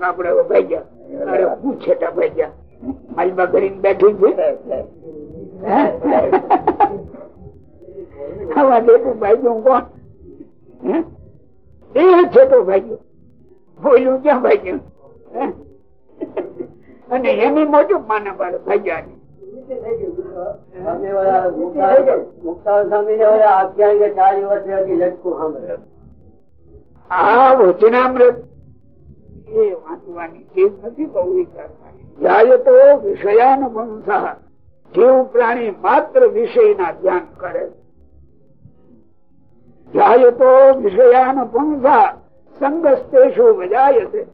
અરે હું છેટા ભાગ્યા? માલબા કરીને બેઠી છે. આવા દેખું ભાગ્યું કોણ? એ છેટો ભાગ્યો બોલ્યું ક્યાં ભાગ્યું અને એની મોટું માના પાડે ભાગ્યા આ વચનામૃત એ વાંચવાની ચીજ નથી બહુ વિચારવાની જાય તો વિષયાન વંશા જીવ પ્રાણી માત્ર વિષયના ધ્યાન કરે. તો વિષયાન પુંસા સંગસ્તેશુ વજાય છે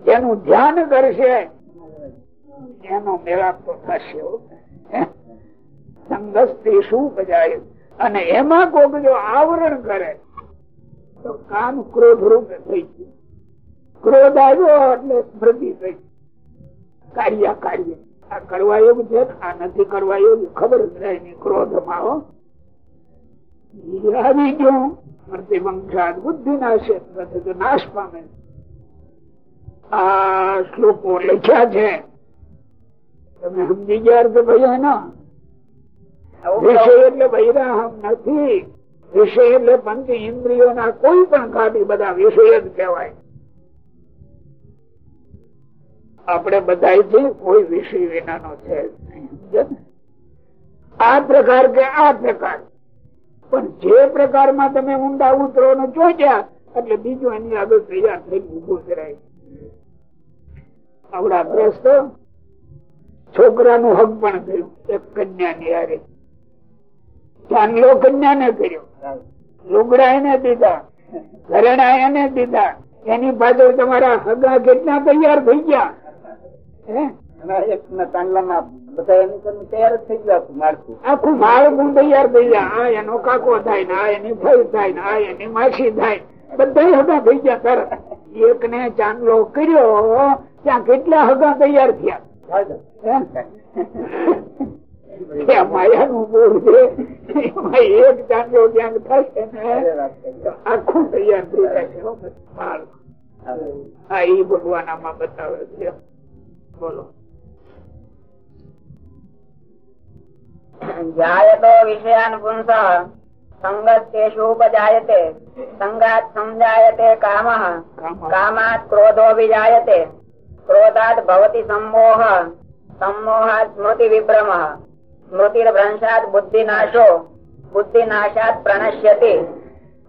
જેનું ધ્યાન કરશે, એનો મેળાપ તો થશે, હો. સંગસ્તી શું બજાય અને એમાં કોક જો આવરણ કરે, તો કામ ક્રોધ રૂપે થઈ ગયું. ક્રોધ આવ્યો એટલે સ્મૃતિ થઈ કાર્ય કાર્ય. આ કરવા એવું છે આ નથી કરવા એવું ખબર જ રહે ક્રોધમાં આવી ગયું એટલે પંચ ઇન્દ્રિયોના કોઈ પણ ઘાટી બધા વિષય જ કહેવાય. આપણે બધા કોઈ વિષય વિનાનો છે ને? આ પ્રકાર કે આ પ્રકાર. પણ જે પ્રકારમાં તમે ઊંડા ઉતરો ને જોયા એટલે બીજું એની આગળ તૈયાર થઈ ઊભો કરાય. આવડા ગ્રસ્ત છોકરાનું હક પણ થયું એક કન્યા ની હારે. ચાંદલો કન્યા ને કર્યો. લુગડા એને દીધા, ઘરેણા એને દીધા. એની પાછળ તમારા હગા કેટલા તૈયાર થઈ ગયા? હે? બધા એની સામે તૈયાર જ થઈ ગયા માળખું. આખું માળખું તૈયાર થઈ ગયા. આ એનો કાકો થાય ને આ એની ફઈ થાય ને આ એની માસી થાય બધા હગા થઈ ગયા તરત એક ને ચાંદલો કર્યો ત્યાં કેટલા હગા તૈયાર થયા? માયા નું બોર છે. એમાં એક ચાંદલો ક્યાંક થશે ને આખું તૈયાર થઈ જાય છે. માળ. હા એ ભગવાન આમાં બતાવે છે. બોલો. જાયતો વિષયાન પુંસ સંગત ઉપજાયતે સંગાત સમજાયતે કામ કામાત ક્રોધો વિજાયતે ક્રોધાત ભવતી સંમોહ સંમોહાત સ્મૃતિ વિભ્રમ સ્મૃતિર્ભ્રંશાત બુદ્ધિનાશો બુદ્ધિનાશાત પ્રણશ્યતિ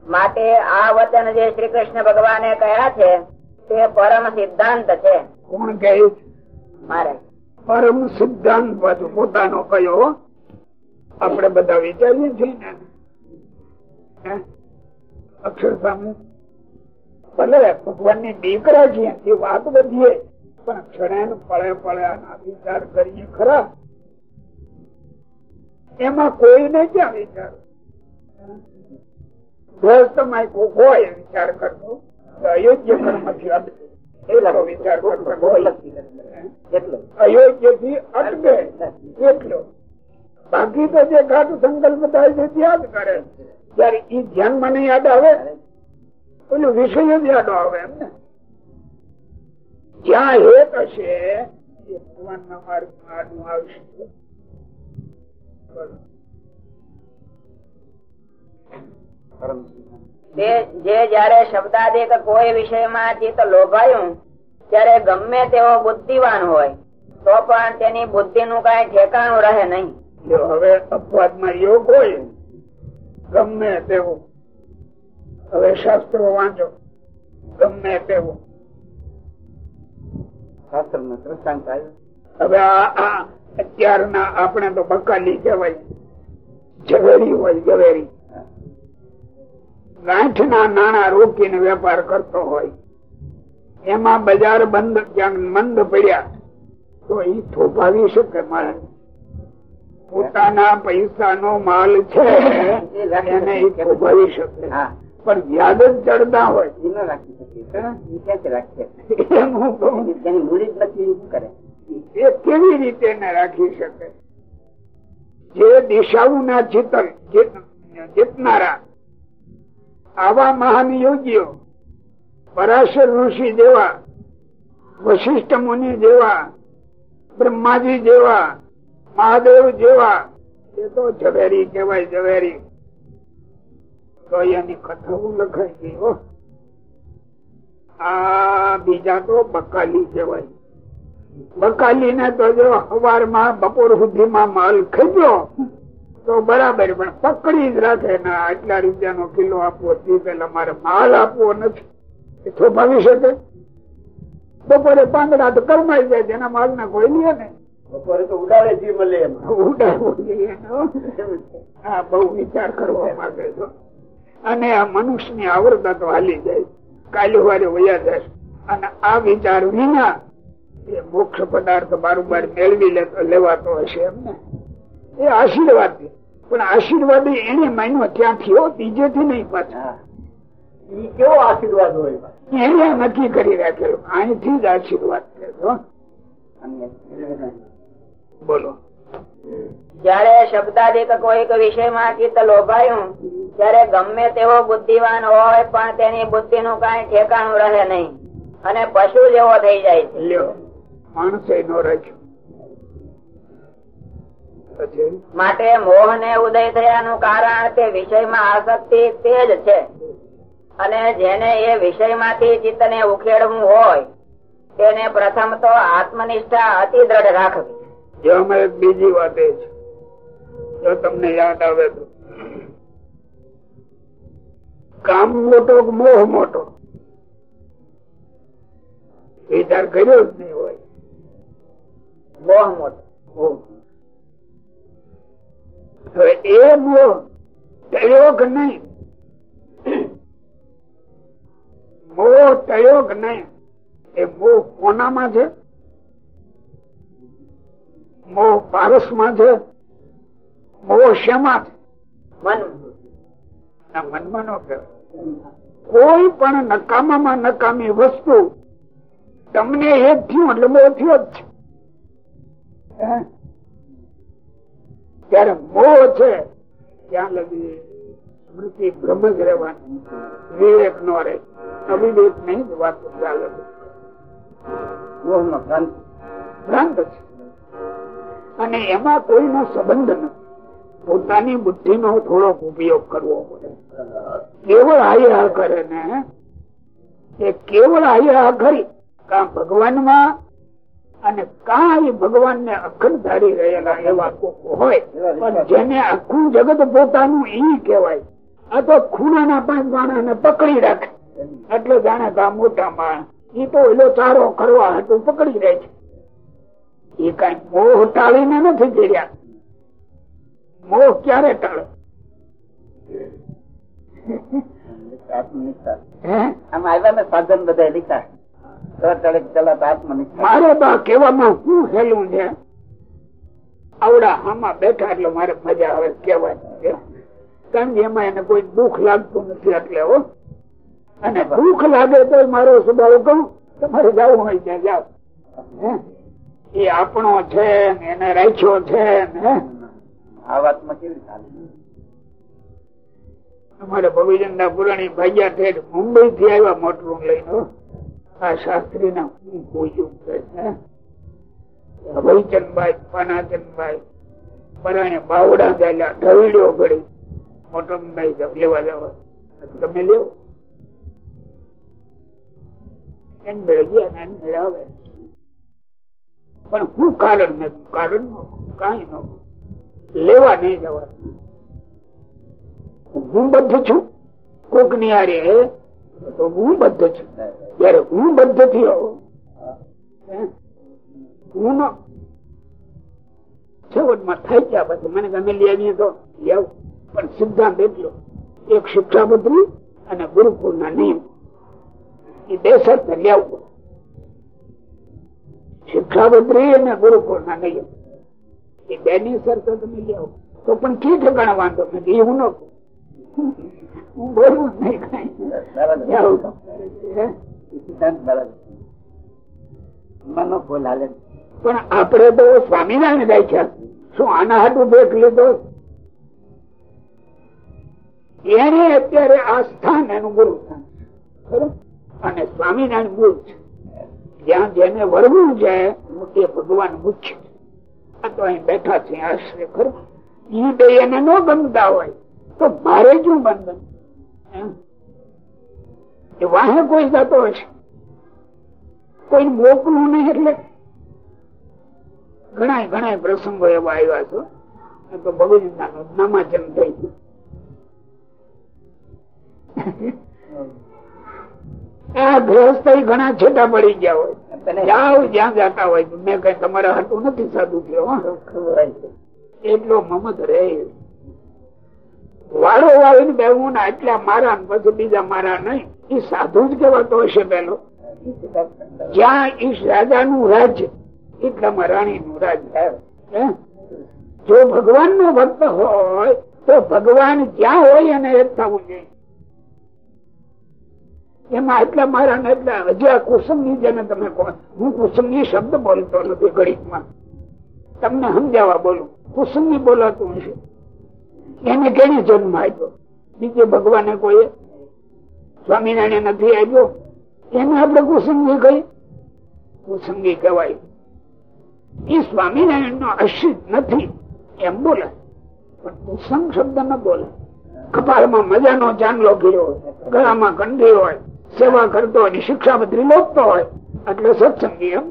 માટે આ વચન જે શ્રી કૃષ્ણ ભગવાને કહ્યા છે તે પરમ સિદ્ધાંત છે કોણ કહે મારે પરમ સિદ્ધાંત પોતાનો કયો? આપણે બધા વિચારીએ છીએ. ને? અક્ષર સામે. ભલે ભગવાનની દીકરા છીએ એ વાત બધીએ પણ ક્ષણે પળે પળે આના વિચાર કરીએ ખરા. એમાં કોઈને ક્યાં વિચાર? હોય વિચાર કરતો તો અયોગ્ય કર્મથી અટકે. એટલો વિચાર કરતો અયોગ્યથી અટકે. એટલો. બાકી તો જે ઘાટ સંકલ્પ થાય છે ત્યાં કરે જયારે ઈ ધ્યાનમાં નહીં યાદ આવે પેલું વિષય જ યાદ આવે એમ ને. જ્યાં હેત હશે, એ ભગવાનના માર્ગમાં આડું આવશે જે જયારે શબ્દાદિક કોઈ વિષયમાં ચિત્ત લોભાયું, ત્યારે ગમે તેવો બુદ્ધિવાન હોય, તો પણ તેની બુદ્ધિ નું કઈ ઠેકાણું રહે નહીં. જો હવે અપવાદમાં યોગ હોય ગમે તેવું. હવે શાસ્ત્રો વાંચો ગમે તેવું. નો હવે આ અત્યારના આપણે તો બકાલી કહેવાય. ઝવેરી હોય ઝવેરી. ગાંઠના નાણા રોકીને વેપાર કરતો હોય. એમાં બજાર બંધ ક્યાંક મંદ પડ્યા તો એ થોભાવી શકે મારે પોતાના પૈસાનો માલ છે એને ભોગવી શકે. પણ વ્યાજ જ ચડતા હોય. એ રાખી શકે. એનું મૂડી જ નથી કરે? એ કેવી રીતે એને રાખી શકે? જે દિશાઓના ચિતન જીતનારા આવા મહાન યોગીઓ પરાશર ઋષિ જેવા વશિષ્ઠ મુનિ જેવા બ્રહ્માજી જેવા મહાદેવ જેવા, એ તો ઝવેરી કેવાય ઝવેરી. તો એની કથાઓ લખાઈ ગઈ, હો. આ બીજા તો બકાલી કહેવાય. બકાલી ને તો જો સવારમાં બપોર સુધીમાં માલ ખેંચ્યો, તો બરાબર, પણ પકડી જ રાખે ને આટલા રૂપિયા નો કિલો આપવો, તે પેલા મારે માલ આપવો નથી. એ થોભાવી શકે. બપોરે પાંદડા તો કરમાઈ જાય, જેના માલ ના કોઈ લે ને બપોરે તો ઉડાડે જી મળે એમ. ઉડાડવો જોઈએ આ બહુ વિચાર કરવા માંગે છો. અને આ મનુષ્યની આવડતા તો હાલી જાય. કાલે વારે વયા જશે અને આ વિચાર વિના એ મોક્ષ પદાર્થ બારોબાર મેળવી લેવાતો હશે એમને. એ આશીર્વાદ. પણ આશીર્વાદ એને માન્યો ક્યાંથી હો બીજેથી નહીં પાછા. કેવો આશીર્વાદ હોય? એને નક્કી કરી રાખેલો. અહીંથી જ આશીર્વાદ છે હો. બોલો. જયારે શબ્દાધિક કોઈક વિષયમાં ચિત્ત લોભાયું ત્યારે ગમે તેવો બુદ્ધિવાન હોય પણ તેની બુદ્ધિ નું કઈ ઠેકાણું રહે નહીં. અને પશુ જેવો થઈ જાય છે. લ્યો માણસે નો રાખ્યો. માટે મોહ ને ઉદય થયાનું કારણ તે વિષયમાં આસક્તિ તે જ છે. અને જેને એ વિષયમાંથી ચિત્તને ઉખેડવું હોય તેને પ્રથમ તો આત્મનિષ્ઠા અતિ દ્રઢ રાખવી. અમે એક બીજી વાત એ છે. જો તમને યાદ આવે તો. કામ મોટો મોહ મોટો? વિચાર કર્યો જ નહીં હોય. મોહ મોટો. હવે એ મોહ ટળ્યો નહીં? મોહ તયોગ નહીં? એ મોહ કોનામાં છે? મોહ પારસમાં છે મોહ શેમાં છે? મનમાં નો કોઈ પણ નકામામાં નકામી વસ્તુ તમને એક થયું એટલે મોહ થયો જ છે. ત્યારે મોહ છે ત્યાં લગી સ્મૃતિ ભ્રમ જ રહેવાની. વિવેક નો રહે. અવિવેક નહીં જ વાત ચાલે મોહ નો ભ્રાંત. ભ્રાંત છે. અને એમાં કોઈનો સંબંધ નથી પોતાની બુદ્ધિ નો થોડોક ઉપયોગ કરવો પડે. કેવળ આયા કરે ને, એ કેવળ આયા કરી કા ભગવાનમાં અને કાંઈ ભગવાન ને અખંડ ધારી રહેલા એવા કોક હોય, પણ જેને આખું જગત પોતાનું ઈ કહેવાય. આ તો ખૂણાના પાંચ માણસ પકડી રાખે. એટલે જાણે કે મોટા માણસ, ઈ તો એલો ચારો કરવા હતું પકડી રહે છે. એ કઈ મોહ ટાળીને નથી જીર્યા. મોહ ક્યારે ટાળે? મારે બા કેવામાં હેલું છે? આવડા આમાં બેઠા એટલે મારે મજા આવે કેવાય કારણ કે એમાં એને કોઈ દુઃખ લાગતું નથી એટલે હો. અને દુઃખ લાગે તો મારો સ્વભાવ કહું તમારે જવું હોય ત્યાં જાઓ? એ આપણો છે એને રાખ્યો છે ને. આ વાતમાં કેવી ચાલે? અમારે ભવિજનના પુરાણી ભાગ્યા ઠેઠ મુંબઈ થી આવ્યા મોટરું લઈને આ શાસ્ત્રી ના હું પૂછ્યું છે હે? પાનાચંદભાઈ પરાણે બાવડા ગયેલા ઢવડ્યો ઘડી મોટમભાઈ લેવા જવા. તમે લેવો. એમ મેળવ્યા એમ મેળે આવે પણ હું કારણ નથી, કારણ કઈ ન લેવા નહીં જવા હું બદ્ધ છું. કોકની હારે તો હું બદ્ધ છું. જયારે હું બદ્ધ થયો, હે? નો છેવટમાં થઈ ગયા પછી મને ગમે લઈ તો લેવું. પણ સિદ્ધાંત એટલો, એક શિક્ષાપત્રી અને ગુરુકુળ ના નિયમ. એ બે શરત લેવું. શિક્ષાપત્રી અને ગુરુકુળ ના નિયમ. એ બે ની શરત તમે લેવો તો પણ કે ઠેકાણે વાંધો? નથી એવું ન હું બોલવું જ નહીં કઈ. પણ આપડે તો સ્વામિનારાયણ રાખ્યા શું આના હાટું ભેટ લીધો? એને અત્યારે આ સ્થાન એનું ગુરુ સ્થાન છે. અને સ્વામિનારાયણ ગુરુ છે. જ્યાં જેને વરવું છે તે ભગવાન મુખ્ય આ તો અહીં બેઠા છે, આશ્રય ખરું ઈ બે એને ન ગમતા હોય, તો મારે શું બંધન એ વાહે કોઈ જતો હશે? કોઈ મોકલું નહીં એટલે? ઘણા ઘણા પ્રસંગો એવા આવ્યા છો. તો ભગવદીતાનું નામાચન થઈ ગયું. આ ગ્રસ્ત ઘણા છેટા પડી ગયા હોય. જાઓ જ્યાં જતા હોય. મેં કઈ તમારા હાટું નથી સાધુ થયો એટલો મમત રે વાળો વાળીને બેવું ને એટલા મારા પછી બીજા મારા નહીં. એ સાધુ જ કેવાતો હશે પેલો. જ્યાં એ રાજા નું રાજ્ય એટલામાં રાણી નું રાજ્ય હે? જો ભગવાન નો ભક્ત હોય તો ભગવાન જ્યાં હોય એને એક થવું જોઈએ. એમાં એટલા મારા ને એટલા હજી આ કુસંગી જેને તમે કહો, હું કુસંગી શબ્દ બોલતો નથી ગણિતમાં તમને સમજાવવા બોલું કુસંગી બોલાતું હશે. એને કેને જન્મ આપ્યો? બીજે ભગવાને કોઈ સ્વામિનારાયણ નથી આપ્યો? એને આપણે કુસંગી કહી? કુસંગી કહેવાય. એ સ્વામિનારાયણ નો અશિત નથી, એમ બોલે. પણ કુસંગ શબ્દ ન બોલે. કપાળમાં મજાનો ચાંદલો હોય, ગળામાં કંઠી હોય સેવા કરતો હોય શિક્ષા બધી મોકતો હોય. એટલે સત્સંગી એમ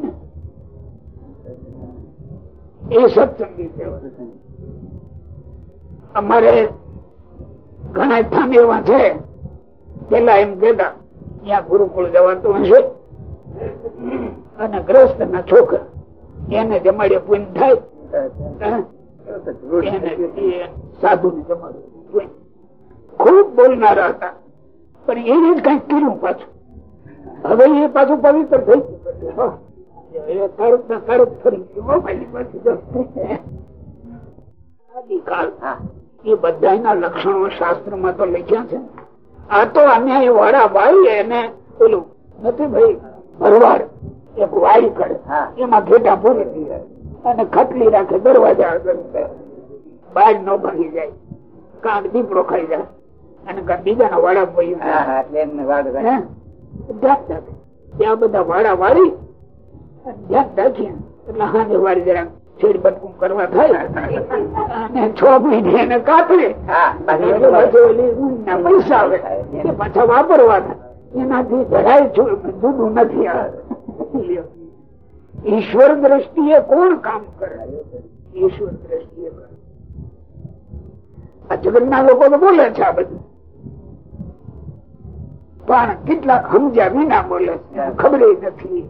એ સત્સંગી કહેવાય. અમારે ઘણા સ્થાન એવા છે. પેલા એમ કેતા ત્યાં ગુરુકુળ જવાતું હશે. અને ગ્રસ્ત ના છોકરા, એને જમાડે પૂન થાય. સાધુ ને જમાડે ખૂબ બોલનારા હતા. પણ એને જ કંઈક કર્યું પાછું. હવે એ પાછું પવિત્ર થઈ ગયું. લક્ષણો શાસ્ત્રમાં તો લખ્યા છે. આ તો અન્યાય વાળા ભાઈ એને પેલું નથી ભાઈ ભરવાડ એક વાઈ કરે. એમાં ઘેટા પૂરી થઈ જાય. અને ખટલી રાખે દરવાજા આગળ. બાજ નો ભાગી જાય. કાંક દીપડો ખાઈ જાય. અને બીજા બીજાના વાડા ત્યાં બધા વાડા વાળી ધ્યાન રાખીએ. એટલે હાજે વાળી જરા છેડ બટકું કરવા થાય. અને છ મહિને એને કાપે પૈસા આવે. એ પાછા વાપરવાના. એનાથી જરાય જુદું નથી આવે. ઈશ્વર દ્રષ્ટિએ કોણ કામ કરે? ઈશ્વર દ્રષ્ટિએ આ જગત ના લોકો તો બોલે છે આ બધું. પણ કેટલાક સમજ્યા વિના બોલે ખબર નથી.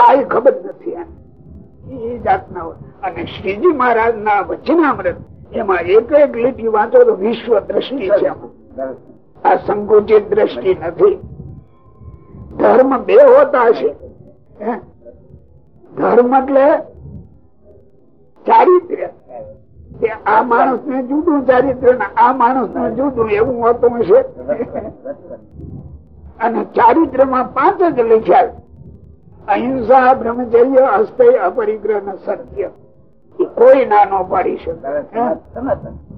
આ ખબર નથી એ જાતના અને શ્રીજી મહારાજ ના વચનામૃત, એમાં એક એક લીટી વાંચો તો વિશ્વ દ્રષ્ટિ છે આ સંકુચિત દ્રષ્ટિ નથી. ધર્મ બે હોતા છે. ધર્મ એટલે ચારિત્ર્ય આ માણસ ને જુદું ચારિત્ર આ માણસ ને જુદું એવું હોતું હશે. અને ચારિત્રમાં પાંચ જ લખ્યા અહિંસા બ્રહ્મચર્ય અસ્તય અપરિગ્રહ ને સત્ય. કોઈ નાનો પાડી શકે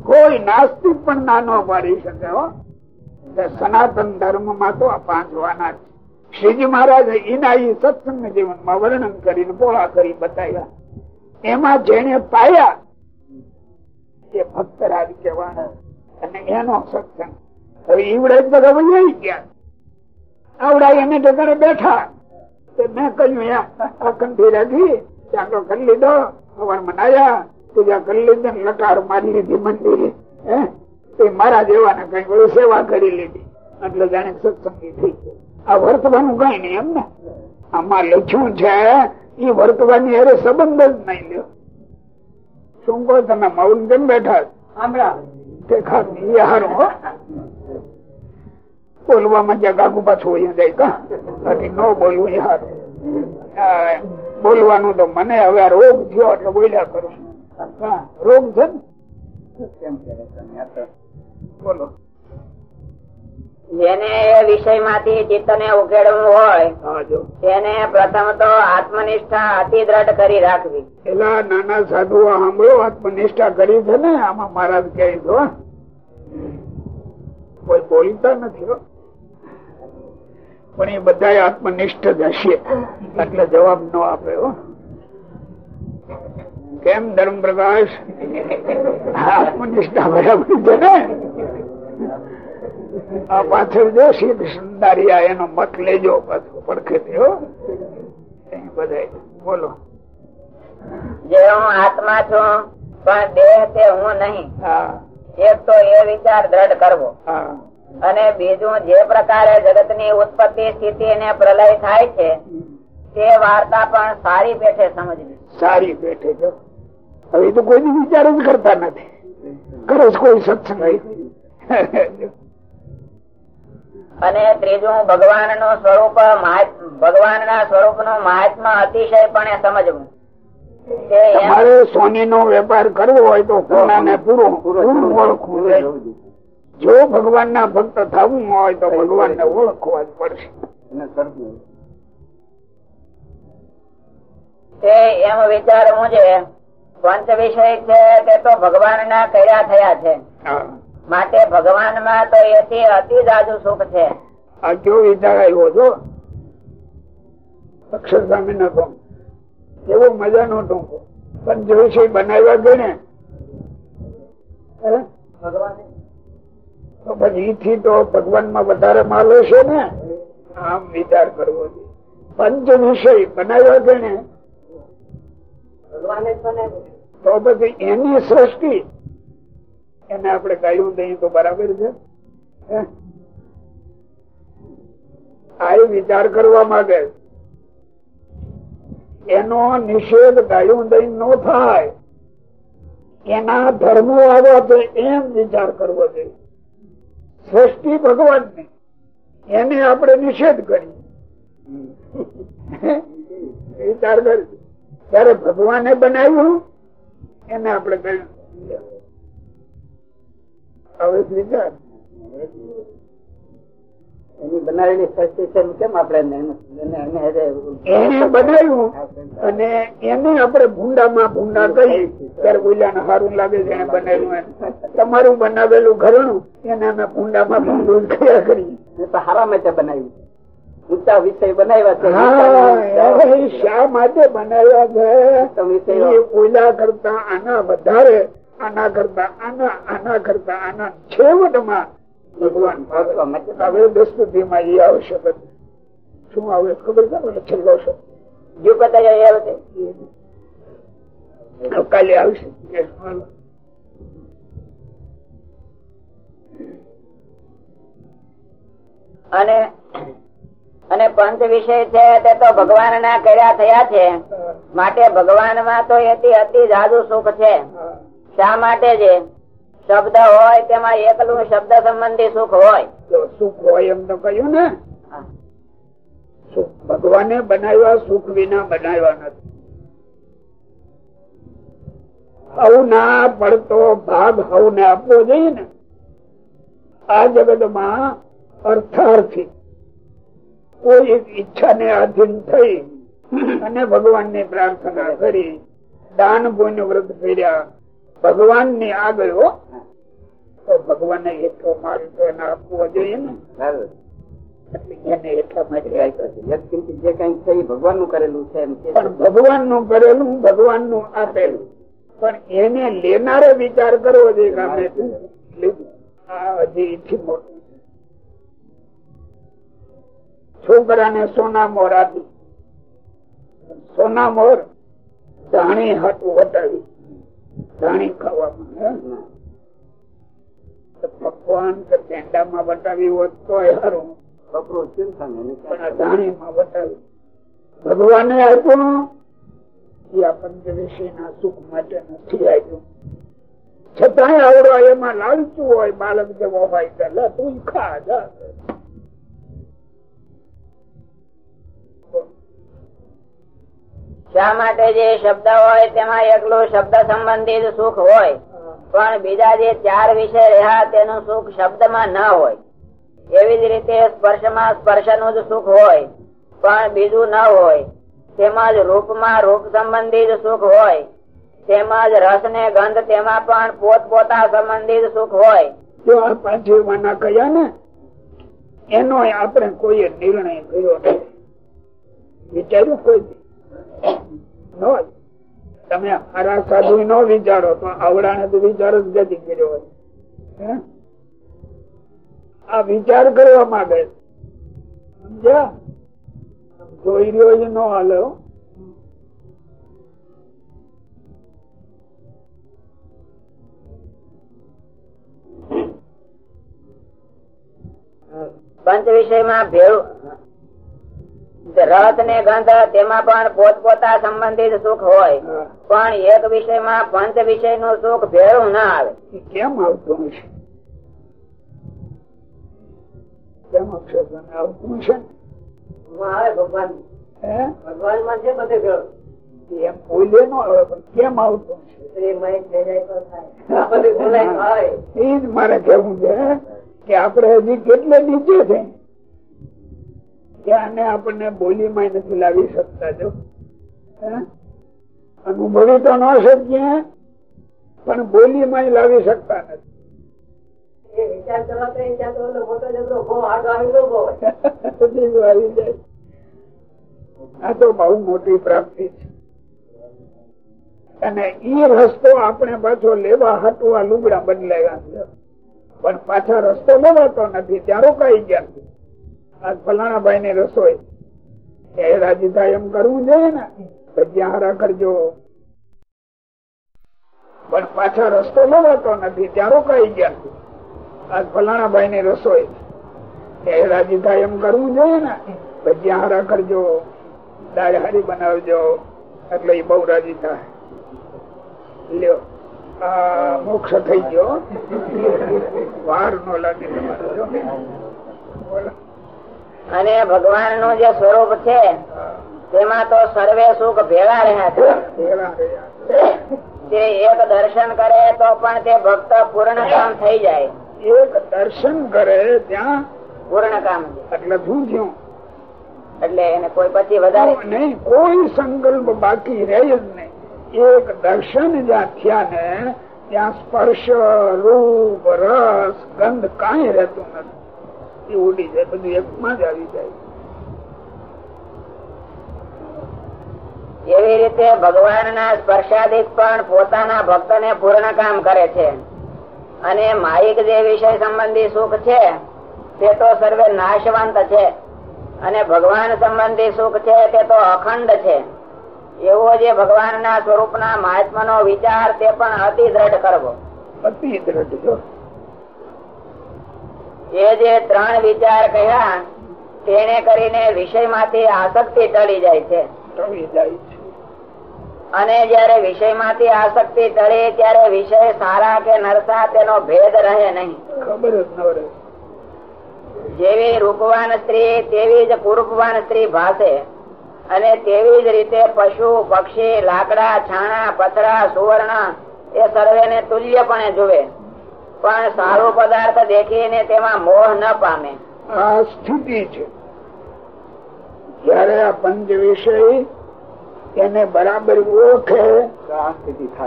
કોઈ નાસ્તિક પણ નાનો પાડી શકે હો. સનાતન ધર્મમાં તો આ પાંચ વાના છે શ્રીજી મહારાજ એના એ સત્સંગ જીવનમાં વર્ણન કરીને પોળા કરી બતાવ્યા. એમાં જેને પાયા એ ભક્ત રાજ કહેવાના. અને એનો સત્સંગ. હવે ઈવડે બધા વૈયા ગયા. આવડા એને ઠેકાણે બેઠા. મેં કહ્યું આ કંઠી રાખી ચાંદો કરી લીધો હવન મનાયા પૂજા કરી લીધી લટાર મારી લીધી મંદિરે હે? મારા જેવાને કઈ બધું સેવા કરી લીધી. એટલે જાણે સત્સંગી થઈ ગયો. આ વર્તવાનું કઈ નહીં એમ ને? આમાં લખ્યું છે એ વર્તવાની અરે સંબંધ જ નહીં લ્યો. શું કહો તમે મૌન કેમ બેઠા બોલવામાં જ્યાં ગાગુ પાછું હોય જાય કા? ન બોલવું યાર બોલવાનું તો મને હવે રોગ થયો એટલે બોલ્યા કરું. રોગ છે ને? બોલો. જેને એ વિષયમાંથી ચિત્ત ને ઉકેડવું હોય તેને પ્રથમ તો આત્મનિષ્ઠા અતિ દ્રઢ કરી રાખવી. પેલા નાના સાધુ સાંભળો આત્મનિષ્ઠા કરી છે ને આમાં મહારાજ કહે કોઈ બોલતા નથી પણ એ બધા આત્મનિષ્ઠ જ હશે. એટલે જવાબ ન આપે કેમ ધર્મ પ્રકાશ? આત્મનિષ્ઠા બરાબર છે ને? આ પાછળ જો સિદ્ધ સુંદરિયા એનો મત લેજો પાછો પડખે બધા બોલો. જે હું આત્મા છું પણ દેહ તે હું નહીં. એક તો એ વિચાર દ્રઢ કરવો. હા. અને બીજું જે પ્રકારે જગતની ઉત્પત્તિ સ્થિતિ અને પ્રલય થાય છે તે વાર્તા પણ સારી પેઠે સમજવી. સારી પેઠે જો હવે તો કોઈ વિચાર જ કરતા નથી. કરો કોઈ સત્સંગ અને ત્રીજું ભગવાનનું સ્વરૂપ ભગવાન ના સ્વરૂપનું મહાત્મા અતિશયપણે સમજવું. તમારે સોની નો વેપાર કરવો હોય તો પૂરું પૂરું ઓળખવું જોઈએ. જો ભગવાન ના ભક્ત થવું હોય તો ભગવાન ને ઓળખવા જ પડશે. એમ વિચારવું છે પંચ વિષય છે તે તો ભગવાન ના કર્યા થયા છે. માટે ભગવાનમાં તો એથી અતિ જાજુ સુખ છે. આ કેવો વિચાર આવ્યો છો અક્ષર સ્વામી નો ટૂંકો એવો મજાનો ટૂંકો પણ વિષય છે બનાવ્યા ગણે હે? તો પછી થી તો ભગવાનમાં વધારે માલ હશે ને? આમ વિચાર કરવો પંચ વિષય બનાવ્યો ગણે. તો પછી એની સૃષ્ટિ. એને આપણે ગાયું દઈએ તો બરાબર છે. આ વિચાર કરવા માંગે એનો નિષેધ ગાયું દઈ નો થાય. એના ધર્મો આવ્યા તો એમ વિચાર કરવો જોઈએ. સૃષ્ટિ ભગવાનની એને આપણે નિષેધ કરી. વિચાર કરી ત્યારે ભગવાને બનાવ્યું, એને આપણે કહ્યું હવે વિચાર. એની બનાવેલી સૃષ્ટિ કેમ આપણે એને- બનાવ્યું. અને એને આપણે ભૂંડામાં ભૂંડા કરી ત્યારે બોલ્યા સારું લાગે છે એને બનાવ્યું. તમારું બનાવેલું ઘરણું એને અમે ભૂંડામાં ભૂંડું જ કરી હારા માટે બનાવ્યું. ઊંચા વિષય બનાવ્યા છે શા માટે બનાવ્યા છે? ઓલા કરતા આના વધારે આના કરતા આના આના કરતા આના છેવટમાં ભગવાન પહોંચવા માટે હવે દસ્તુતિમાં એ આવશે શું આવે ખબર છે મને છેલ્લો છે? જો કદાચ આવે કાલે આવશે. અને અને પંચ વિષય છે તે તો ભગવાન ના કર્યા થયા છે. માટે ભગવાનમાં તો એથી અતિ જાદુ સુખ છે. શા માટે છે? શબ્દ હોય તેમાં એકલું શબ્દ સંબંધી સુખ હોય. સુખ હોય એમ તો કહ્યું ને. સુખ ભગવાને બનાવ્યા સુખ વિના બનાવ્યા નથી. ના પડતો ભાગ હવને આપવો જોઈએ ને. આ જગતમાં અર્થાર્થી કોઈ એક ઈચ્છા ને આધીન થઈ અને ભગવાનની પ્રાર્થના કરી દાન પુણ્ય વ્રત કર્યા ભગવાનની આગળ હો. તો ભગવાને એટલો માલ તો એને આપવો જોઈએ ને. ભગવાનનું કરેલું છે એમ કે પણ ભગવાનનું કરેલું ભગવાનનું આપેલું. પણ એને લેનારે વિચાર કરવો જોઈએ કે અમે આ હજી મોટું છોકરાને સોના મોર આપી. સોના મોર જાણી હતું વટાવી. ધાણી ખાવામાં પકવાન કે પેંડામાં વટાવી હોત તો સારું ભગવાને આપ્યું એ આ પંચવિષયના સુખ માટે નથી આપ્યું. છતાંય આવડો એમાં લાલચું હોય બાળક જેવો હોય તું ખા જા. શા માટે જે શબ્દ હોય તેમાં એકલું શબ્દ સંબંધિત સુખ હોય, પણ બીજા જે ચાર વિષય રહ્યા તેનું સુખ શબ્દમાં ન હોય. એવી જ રીતે સ્પર્શમાં સ્પર્શનું જ સુખ હોય, પણ બીજું ન હોય. તેમજ રૂપમાં રૂપ સંબંધિત સુખ હોય. તેમજ રસ ને ગંધ તેમાં પણ પોત પોતા સંબંધિત સુખ હોય. જો આ પાંચમાના કયા ને, એનો આપણે કોઈ નિર્ણય કર્યો વિચાર્યું કોઈ. તમે હારા સાધુ નો વિચારો તો આવડાને તો વિચાર જ કર્યો હોય. આ વિચાર કરવા માંગે સમજ્યા? જોઈ રહ્યો જ નો હાલે પંચ વિષયમાં ભેળું રસ ને ગંધ તેમાં પણ પોત પોતા સંબંધિત સુખ હોય. પણ એક વિષયમાં પંચ વિષયનું સુખ ભેળું. ના આવે કેમ આવતું છે માં આપણે હજી કેટલે નીચે છે? કે આને આપણને બોલીમાં નથી લાવી શકતા જો. અનુભવી તો ન શકીએ પણ બોલીમાં લાવી શકતા નથી. આ તો બહુ મોટી પ્રાપ્તિ છે. અને એ રસ્તો આપણે પાછો લેવા હાટું આ લુગડા બદલાયા પણ પાછા રસ્તો લેવાતો નથી ત્યાં રોકાઈ ગયા આ ફલાણા ભાઈ ની રસોઈ. એ રાજીતા એમ કરવું જોઈએ ને? ભજીયા હારા કરજો. પણ પાછા રસ્તો લવાતો નથી, ત્યાં રોકાઈ ગયા. આજ ફલાણા ભાઈ ની રસોઈ. એ રાજીતા એમ કરવું જોઈએ ને? ભજીયા હારા કરજો. દાળ હારી બનાવજો. એટલે એ બહુ રાજી થાય લ્યો મોક્ષ થઈ ગયો. વાર નો લાગે તમારો. અને ભગવાનનું જે સ્વરૂપ છે તેમાં તો સર્વે સુખ ભેગા રહ્યા છે. એક દર્શન કરે તો પણ તે ભક્ત પૂર્ણ કામ થઈ જાય. એક દર્શન કરે ત્યાં પૂર્ણ કામ એટલે શું થયું એટલે એને કોઈ પછી વધારે નહીં કોઈ સંકલ્પ બાકી રહે જ નહીં. એક દર્શન જ્યાં થયા ને ત્યાં સ્પર્શ રૂપ રસ ગંધ કાંઈ રહેતું નથી. એ ઉડી જાય બધું એકમાં જ આવી જાય. એવી રીતે ભગવાન ના સ્પર્શાદિક પણ પોતાના ભક્ત ને પૂર્ણ કામ કરે છે. અને માહિક જે વિષય સંબંધી સુખ છે તે તો સર્વે નાશવંત છે. અને ભગવાન સંબંધી સુખ છે તે તો અખંડ છે. એવો જે ભગવાન ના સ્વરૂપ ના મહાત્મા નો વિચાર તે પણ અતિ દ્રઢ કરવો. અતિ દ્રઢ જો જે ત્રણ વિચાર કહ્યા તેને કરીને વિષયમાંથી આસક્તિ ટળી જાય છે. અને જયારે વિષયમાંથી આસક્તિ ટળે ત્યારે વિષય સારા કે નરસા તેનો ભેદ રહે નહીં. ન જેવી રૂપવાન સ્ત્રી તેવી જ કુરૂપવાન સ્ત્રી ભાષે અને તેવી જ રીતે પશુ પક્ષી લાકડા છાણા પથરા સુવર્ણ એ સર્વેને તુલ્યપણે જુએ. પણ સારો પદાર્થ દેખીને તેમાં મોહ ન પામે. આ સ્થિતિ છે. જયારે આ પંચ વિષય એને બરાબર ઓળખે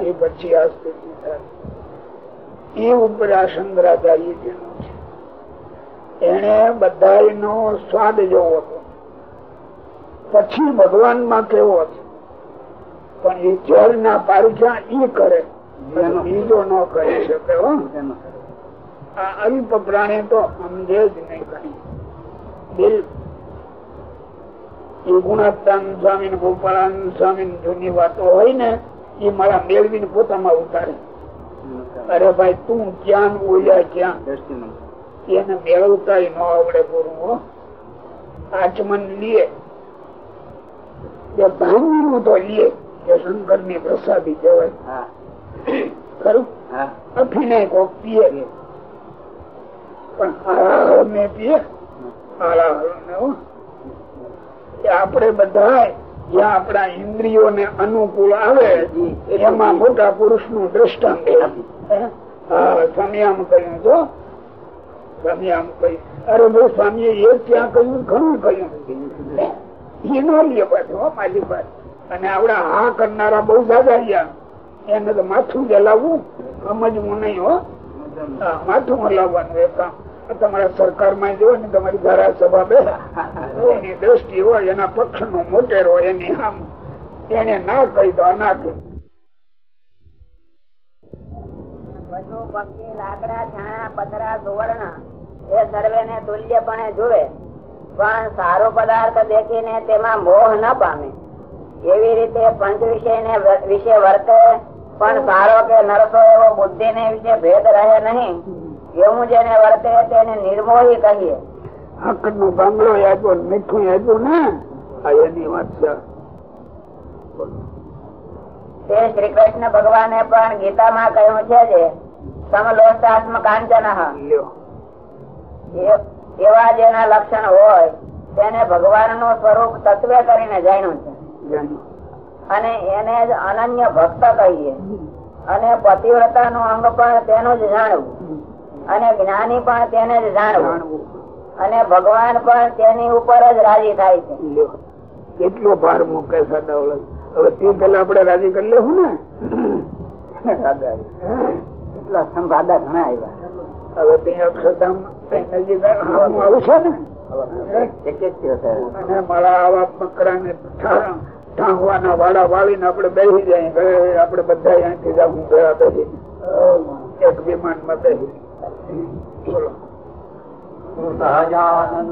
એ પછી આ સ્થિતિ થાય. એ ઉપર આ શંકરાચાર્યજીનું છે. એને બધાનો સ્વાદ જોવો હતો. પછી ભગવાનમાં કેવો છે પણ એ જળ ના પારખ્યા ઈ કરે. બીજો ન કરી શકે આ અલ્પ પ્રાણી તો સમજે જ નહીં કઈ. દિલ. એ ગુણાત્તાન સ્વામી ગોપાળાન સ્વામી જૂની વાતો હોય ને એ મારા મેળવીને પોતામાં ઉતારે. અરે ભાઈ તું ક્યાં ને ક્યાં? એને મેળવતા ન આવડે ગુરુ આચમન લીએ જે ભાંગીનું તો લીએ કે શંકરની પ્રસાદી કહેવાય. ખરું અફીને કોક પીએ. પણ પીએ. ને આપણે બધા જ્યાં આપણા ઇન્દ્રિયોને અનુકૂળ આવે એમાં મોટા પુરુષનું દ્રષ્ટાંત? સ્વામી આમ કહ્યું તો. સ્વામી આમ કહ્યું. અરે ભાઈ સ્વામી એ ત્યાં કહ્યું ઘણું કહ્યું. એ નો લે પાછું મારી પાસે અને આવડા હા કરનારા બહુ દાદા રહ્યા. એને તો માથું જલાવવું સમજવું નહીં, હો. માથું હલાવવાનું એ કામ. તમારા સરકારમાં જો ને તમારી ધારાસભા બે, એની દ્રષ્ટિ હોય, એના પક્ષ નો મોટેરો એની આમ. એને ના કહી તો ના કહી લાકડા છાણા પથરા સુવર્ણ. એ સર્વેને તુલ્યપણે જુએ. પણ સારો પદાર્થ દેખીને તેમાં મોહ ન પામે. એવી રીતે પંચ વિષયને વ- વિશે વર્તે પણ સારો કે નરસો એવો બુદ્ધિ ને વિશે ભેદ રહે નહીં. એવું જેને વર્તે તેને નિર્મોહી કહીએ. આકડ નો બંગલો યાદો મીઠું યાદો ને? આ એની વાત છે. તે શ્રી કૃષ્ણ ભગવાને પણ ગીતામાં કહ્યું છે જે સમલોષ્ટાત્મ કાંચન એવા જેના લક્ષણ હોય તેને ભગવાનનું સ્વરૂપ તત્વે કરીને જાણ્યું છે. અને એને જ અનન્ય ભક્ત કહીએ. અને પતિવ્રતા નું અંગ પણ તેનું જ જાણવું. અને જ્ઞાની પણ તેને જ જાણવું. અને ભગવાન પણ તેની ઉપર જ રાજી થાય છે. કેટલો ભાર મૂકે હવે તે પેલા આપડે રાજી કરી લેવું ને. એટલા સંભાદા ઘણા આવ્યા. હવે તે અક્ષરધામ નજીક આવું. છે ને. મારા આવા મકરા ને ટાંગવાના વાળા વાળીને આપડે બેસી જાય. આપડે બધા અહીંથી જવું ગયા પછી એક વિમાનમાં બેસી બોલો સહજાનંદ